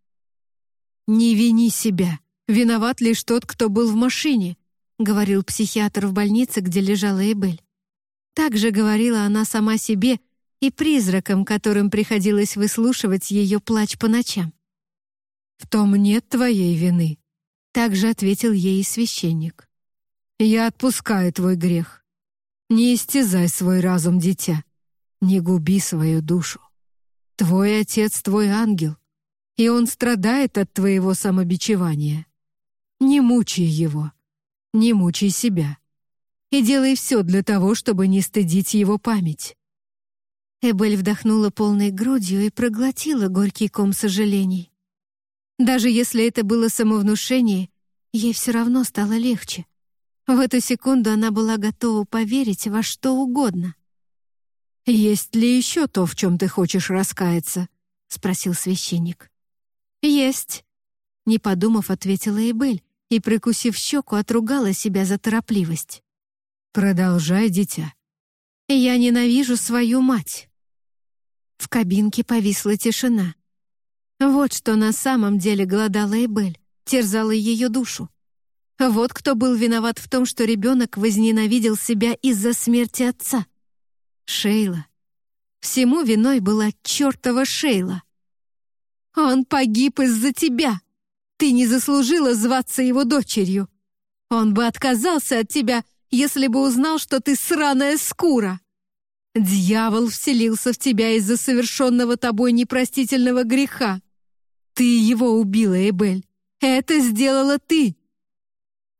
Speaker 2: «Не вини себя. Виноват лишь тот, кто был в машине.
Speaker 1: — говорил психиатр в больнице, где лежала Эбель. Так же говорила она сама себе и призракам, которым приходилось выслушивать ее плач по ночам.
Speaker 2: «В том нет твоей вины», — также ответил ей священник. «Я отпускаю твой грех. Не истязай свой разум, дитя. Не губи свою душу. Твой отец — твой ангел, и он страдает от твоего самобичевания. Не мучай его не мучай себя. И делай все для того, чтобы не стыдить его память».
Speaker 1: Эбель вдохнула полной грудью и проглотила горький ком сожалений. Даже если это было самовнушение, ей все равно стало легче. В эту секунду она была готова поверить во что угодно.
Speaker 2: «Есть ли еще то, в чем ты хочешь раскаяться?» — спросил священник.
Speaker 1: «Есть», — не подумав, ответила Эбель, и, прикусив щеку, отругала себя за торопливость.
Speaker 2: «Продолжай, дитя».
Speaker 1: «Я ненавижу свою мать». В кабинке повисла тишина. Вот что на самом деле голодала Эбель, терзала ее душу. Вот кто был виноват в том, что ребенок возненавидел себя из-за смерти отца. Шейла. Всему виной была чертова Шейла. «Он погиб из-за тебя. Ты не заслужила зваться его дочерью. Он бы отказался от тебя, если бы узнал, что ты сраная скура. Дьявол вселился в тебя из-за совершенного тобой непростительного греха. Ты его убила, Эбель. Это сделала ты!»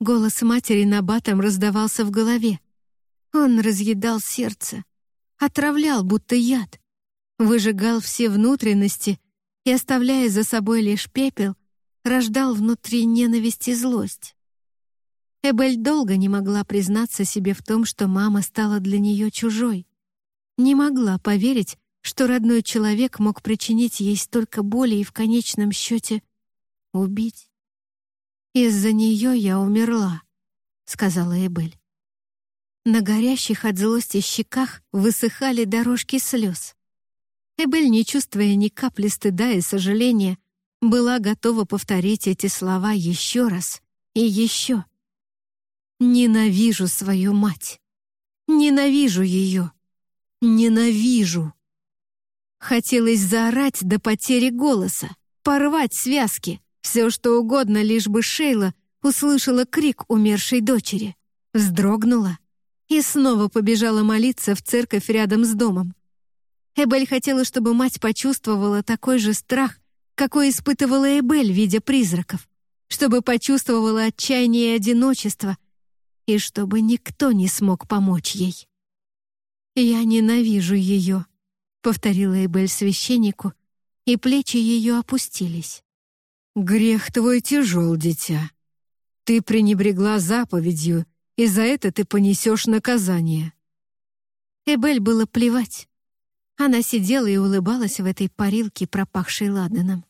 Speaker 1: Голос матери набатом раздавался в голове. Он разъедал сердце, отравлял, будто яд, выжигал все внутренности и, оставляя за собой лишь пепел, рождал внутри ненависть и злость. Эбель долго не могла признаться себе в том, что мама стала для нее чужой. Не могла поверить, что родной человек мог причинить ей столько боли и в конечном счете убить. «Из-за нее я умерла», — сказала Эбель. На горящих от злости щеках высыхали дорожки слез. Эбель, не чувствуя ни капли стыда и сожаления, была готова повторить эти слова еще раз и еще. «Ненавижу свою мать! Ненавижу ее! Ненавижу!» Хотелось заорать до потери голоса, порвать связки, все что угодно, лишь бы Шейла услышала крик умершей дочери, вздрогнула и снова побежала молиться в церковь рядом с домом. Эбель хотела, чтобы мать почувствовала такой же страх, какой испытывала Эбель, видя призраков, чтобы почувствовала отчаяние и одиночество, и чтобы никто не смог помочь ей. «Я ненавижу ее», — повторила Эбель священнику, и плечи ее опустились. «Грех твой тяжел, дитя. Ты пренебрегла заповедью, и за это ты понесешь наказание». Эбель было плевать. Она сидела и улыбалась в этой парилке, пропахшей ладаном.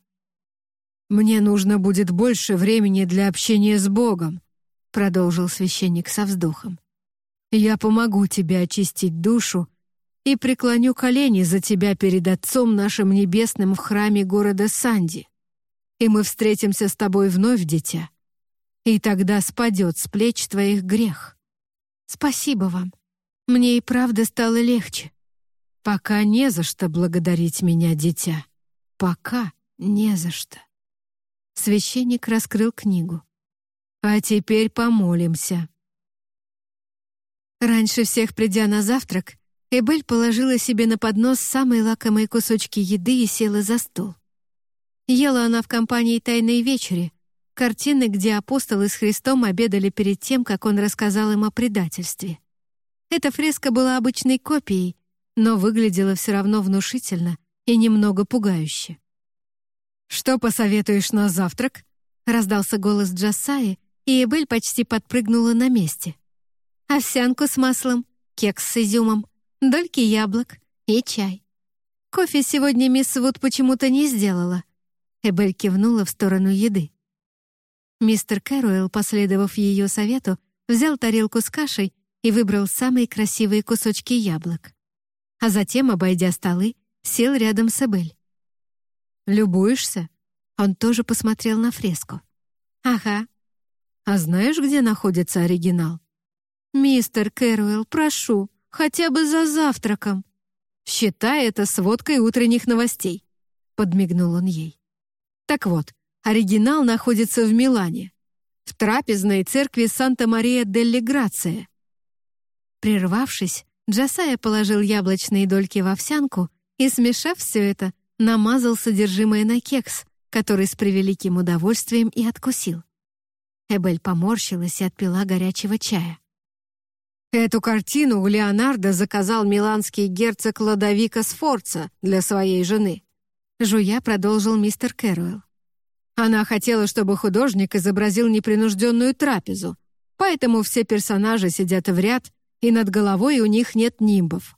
Speaker 1: «Мне нужно будет больше времени для общения с Богом», продолжил священник со вздохом. «Я помогу тебе очистить душу и преклоню колени за тебя перед Отцом нашим Небесным в храме города Санди и мы встретимся с тобой вновь, дитя. И тогда спадет с плеч твоих грех. Спасибо вам. Мне и правда стало легче. Пока не за что благодарить меня, дитя. Пока не за что. Священник раскрыл книгу. А теперь помолимся. Раньше всех придя на завтрак, Эбель положила себе на поднос самые лакомые кусочки еды и села за стол. Ела она в компании «Тайной вечери», картины, где апостолы с Христом обедали перед тем, как он рассказал им о предательстве. Эта фреска была обычной копией, но выглядела все равно внушительно и немного пугающе. «Что посоветуешь на завтрак?» — раздался голос Джасаи, и Эбель почти подпрыгнула на месте. «Овсянку с маслом, кекс с изюмом, дольки яблок и чай. Кофе сегодня мисс Вуд почему-то не сделала, Эбель кивнула в сторону еды. Мистер Кэруэлл, последовав ее совету, взял тарелку с кашей и выбрал самые красивые кусочки яблок. А затем, обойдя столы, сел рядом с Эбель. «Любуешься?» Он тоже посмотрел на фреску. «Ага. А знаешь, где находится оригинал?» «Мистер Кэруэлл, прошу, хотя бы за завтраком». «Считай это сводкой утренних новостей», — подмигнул он ей. Так вот, оригинал находится в Милане, в трапезной церкви Санта-Мария-делли-Грация. Прервавшись, Джасая положил яблочные дольки в овсянку и, смешав все это, намазал содержимое на кекс, который с превеликим удовольствием и откусил. Эбель поморщилась и отпила горячего чая. Эту картину Леонардо заказал миланский герцог Ладовика Сфорца для своей жены. Жуя продолжил мистер Кэруэлл. Она хотела, чтобы художник изобразил непринужденную трапезу, поэтому все персонажи сидят в ряд, и над головой у них нет нимбов.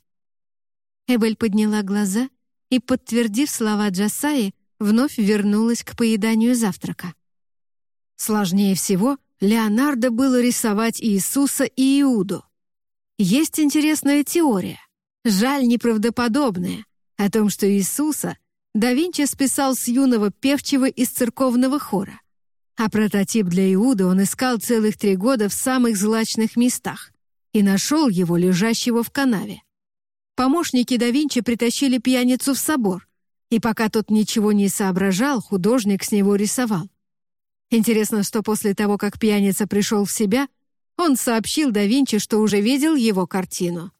Speaker 1: Эбель подняла глаза и, подтвердив слова Джасаи, вновь вернулась к поеданию завтрака. Сложнее всего Леонардо было рисовать Иисуса и Иуду. Есть интересная теория, жаль неправдоподобная, о том, что Иисуса да Винчи списал с юного певчего из церковного хора. А прототип для Иуда он искал целых три года в самых злачных местах и нашел его лежащего в канаве. Помощники да Винчи притащили пьяницу в собор, и пока тот ничего не соображал, художник с него рисовал. Интересно, что после того, как пьяница пришел в себя, он сообщил да Винчи, что уже видел его картину,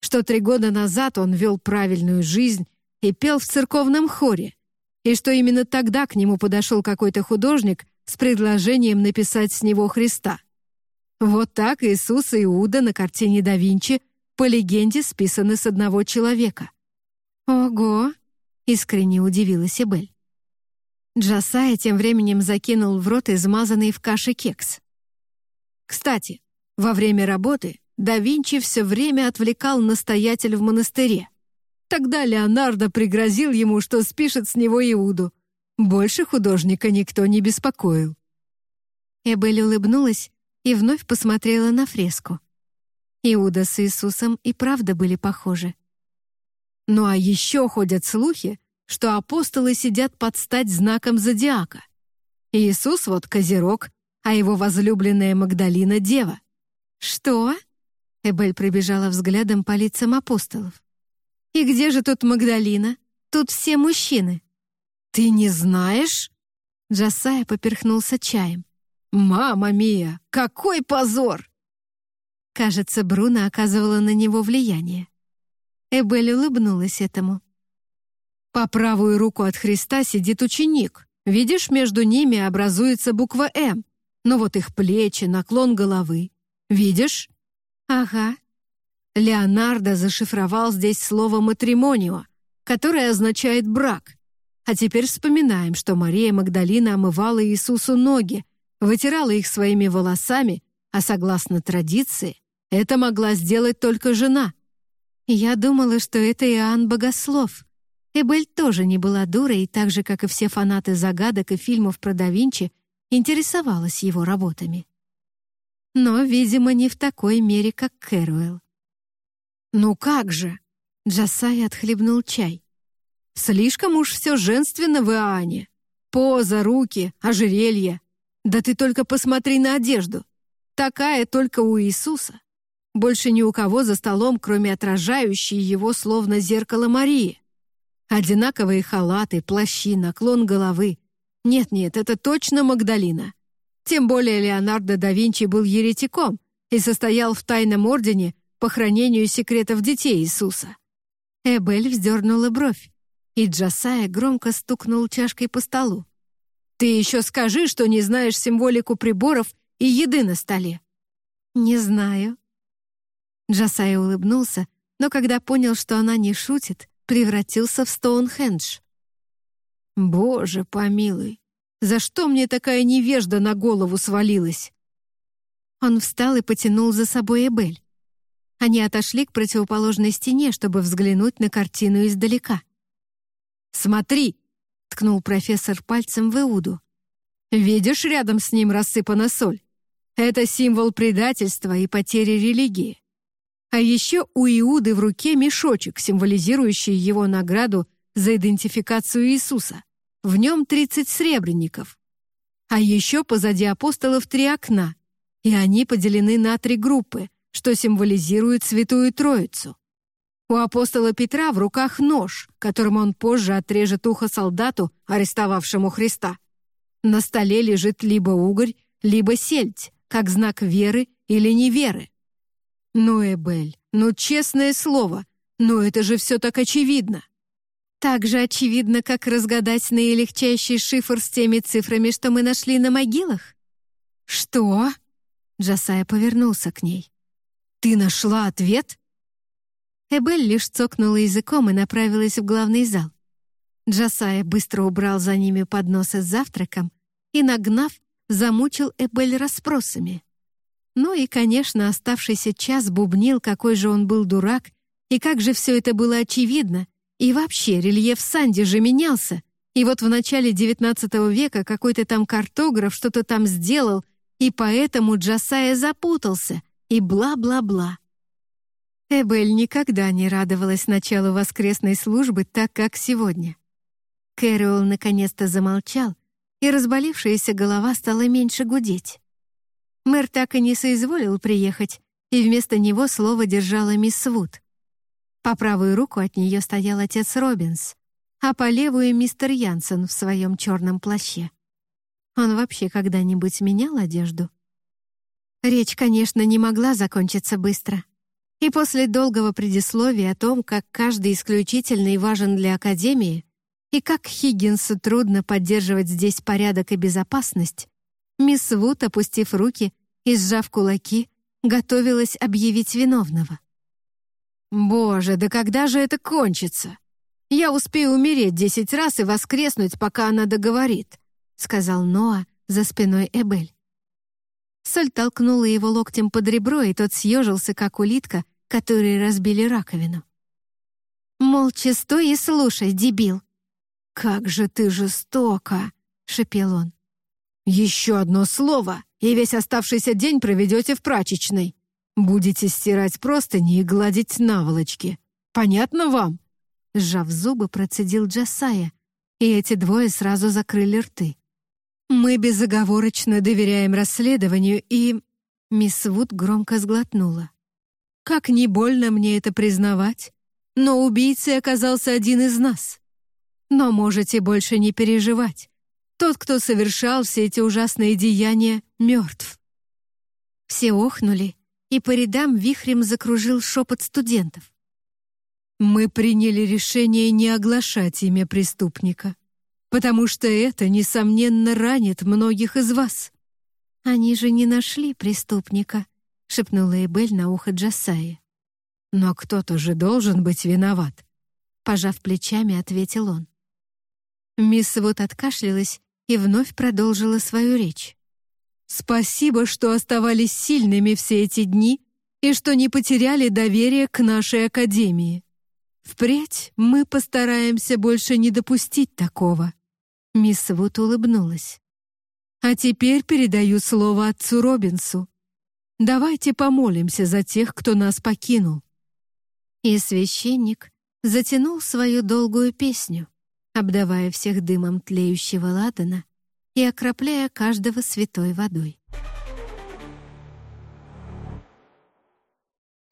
Speaker 1: что три года назад он вел правильную жизнь и пел в церковном хоре, и что именно тогда к нему подошел какой-то художник с предложением написать с него Христа. Вот так Иисус и Иуда на картине да Винчи по легенде списаны с одного человека.
Speaker 9: «Ого!» — искренне удивилась Эбель. Джасая тем временем закинул в рот измазанный в каше кекс.
Speaker 1: Кстати, во время работы да Винчи все время отвлекал настоятель в монастыре. Тогда Леонардо пригрозил ему, что спишет с него Иуду. Больше художника никто не беспокоил.
Speaker 9: Эбель улыбнулась и вновь посмотрела на фреску. Иуда с Иисусом и правда были похожи.
Speaker 1: Ну а еще ходят слухи, что апостолы сидят под стать знаком зодиака. Иисус вот козерог, а его возлюбленная Магдалина — дева.
Speaker 9: «Что?» — Эбель пробежала взглядом по лицам апостолов. «И где же тут Магдалина? Тут все мужчины».
Speaker 1: «Ты не знаешь?»
Speaker 9: Джасая поперхнулся чаем.
Speaker 1: «Мама Мия, какой позор!»
Speaker 9: Кажется, Бруно оказывала на него влияние. Эбель улыбнулась этому.
Speaker 1: По правую руку от Христа сидит ученик. Видишь, между ними образуется буква «М». Но вот их плечи, наклон головы. Видишь?
Speaker 9: Ага.
Speaker 1: Леонардо зашифровал здесь слово «матримонио», которое означает «брак». А теперь вспоминаем, что Мария Магдалина омывала Иисусу ноги, вытирала их своими волосами, а согласно традиции, это могла сделать только жена.
Speaker 9: Я думала, что это Иоанн Богослов. Эбель тоже не была дурой, и так же, как и все фанаты загадок и фильмов про да Винчи, интересовалась его работами. Но, видимо, не в такой мере, как Кэруэлл.
Speaker 1: «Ну как же?» — Джасай отхлебнул чай. «Слишком уж все женственно в Иоанне. Поза, руки, ожерелье. Да ты только посмотри на одежду. Такая только у Иисуса. Больше ни у кого за столом, кроме отражающей его словно зеркало Марии. Одинаковые халаты, плащи, наклон головы. Нет-нет, это точно Магдалина. Тем более Леонардо да Винчи был еретиком и состоял в тайном ордене по хранению секретов детей Иисуса.
Speaker 9: Эбель вздернула бровь, и Джасая громко стукнул чашкой по столу.
Speaker 1: «Ты еще скажи, что не знаешь символику приборов и еды на столе».
Speaker 9: «Не знаю», Джасай улыбнулся, но когда понял, что она не шутит, превратился в Стоунхендж.
Speaker 1: «Боже помилуй, за что мне такая невежда на голову свалилась?»
Speaker 9: Он встал и потянул за собой Эбель. Они отошли к противоположной стене, чтобы взглянуть на картину издалека.
Speaker 1: «Смотри!» — ткнул профессор пальцем в Иуду. «Видишь, рядом с ним рассыпана соль? Это символ предательства и потери религии. А еще у Иуды в руке мешочек, символизирующий его награду за идентификацию Иисуса. В нем 30 сребреников. А еще позади апостолов три окна, и они поделены на три группы, что символизирует Святую Троицу. У апостола Петра в руках нож, которым он позже отрежет ухо солдату, арестовавшему Христа. На столе лежит либо угорь, либо сельдь, как знак веры или неверы. «Ну, Эбель, ну честное слово, ну это же все так очевидно!»
Speaker 9: «Так же очевидно, как разгадать наилегчайший шифр с теми цифрами, что мы нашли на могилах?»
Speaker 1: «Что?» Джасая повернулся к ней. «Ты нашла ответ?»
Speaker 9: Эбель лишь цокнула языком и направилась в главный зал. Джасая быстро убрал за ними подносы с завтраком и, нагнав, замучил Эбель расспросами. Ну и, конечно, оставшийся час бубнил, какой же он был дурак, и как же все это было очевидно. И вообще, рельеф Санди же менялся. И вот в начале XIX века какой-то там картограф что-то там сделал, и поэтому Джасая запутался, и бла-бла-бла. Эбель никогда не радовалась началу воскресной службы так, как сегодня. Кэрол наконец-то замолчал,
Speaker 1: и разболевшаяся голова стала меньше гудеть. Мэр так и не соизволил приехать, и вместо него слово держала мисс Вуд. По правую руку от нее стоял отец Робинс, а по левую — мистер Янсен в своем черном плаще. Он вообще когда-нибудь менял одежду? Речь, конечно, не могла закончиться быстро. И после долгого предисловия о том, как каждый исключительный важен для Академии, и как Хиггинсу трудно поддерживать здесь порядок и безопасность, мисс Вуд, опустив руки и сжав кулаки, готовилась объявить виновного. «Боже, да когда же это кончится? Я успею умереть десять раз и воскреснуть, пока она договорит», сказал Ноа за спиной Эбель. Соль толкнула его локтем под ребро, и тот съежился, как улитка, которой разбили раковину. «Молча стой и слушай, дебил!» «Как же ты жестоко!» — шепел он. «Еще одно слово, и весь оставшийся день проведете в прачечной. Будете стирать простыни и гладить наволочки. Понятно вам?» Сжав зубы, процедил Джасая, и эти двое сразу закрыли рты. «Мы безоговорочно доверяем расследованию и...» Мисс Вуд громко сглотнула. «Как не больно мне это признавать, но убийцей оказался один из нас. Но можете больше не переживать. Тот, кто совершал все эти ужасные деяния, мертв». Все охнули, и по рядам вихрем закружил шепот студентов. «Мы приняли решение не оглашать имя преступника», потому что это, несомненно, ранит многих из вас». «Они же не нашли преступника», — шепнула Эбель на ухо Джасае. «Но кто-то же должен быть виноват», — пожав плечами, ответил он. Мисс вот откашлялась и вновь продолжила свою речь. «Спасибо, что оставались сильными все эти дни и что не потеряли доверие к нашей академии. Впредь мы постараемся больше не допустить такого». Мисс Вуд улыбнулась. «А теперь передаю слово отцу Робинсу. Давайте помолимся за тех, кто нас покинул». И священник затянул свою долгую песню, обдавая всех дымом тлеющего ладана и окропляя каждого святой водой.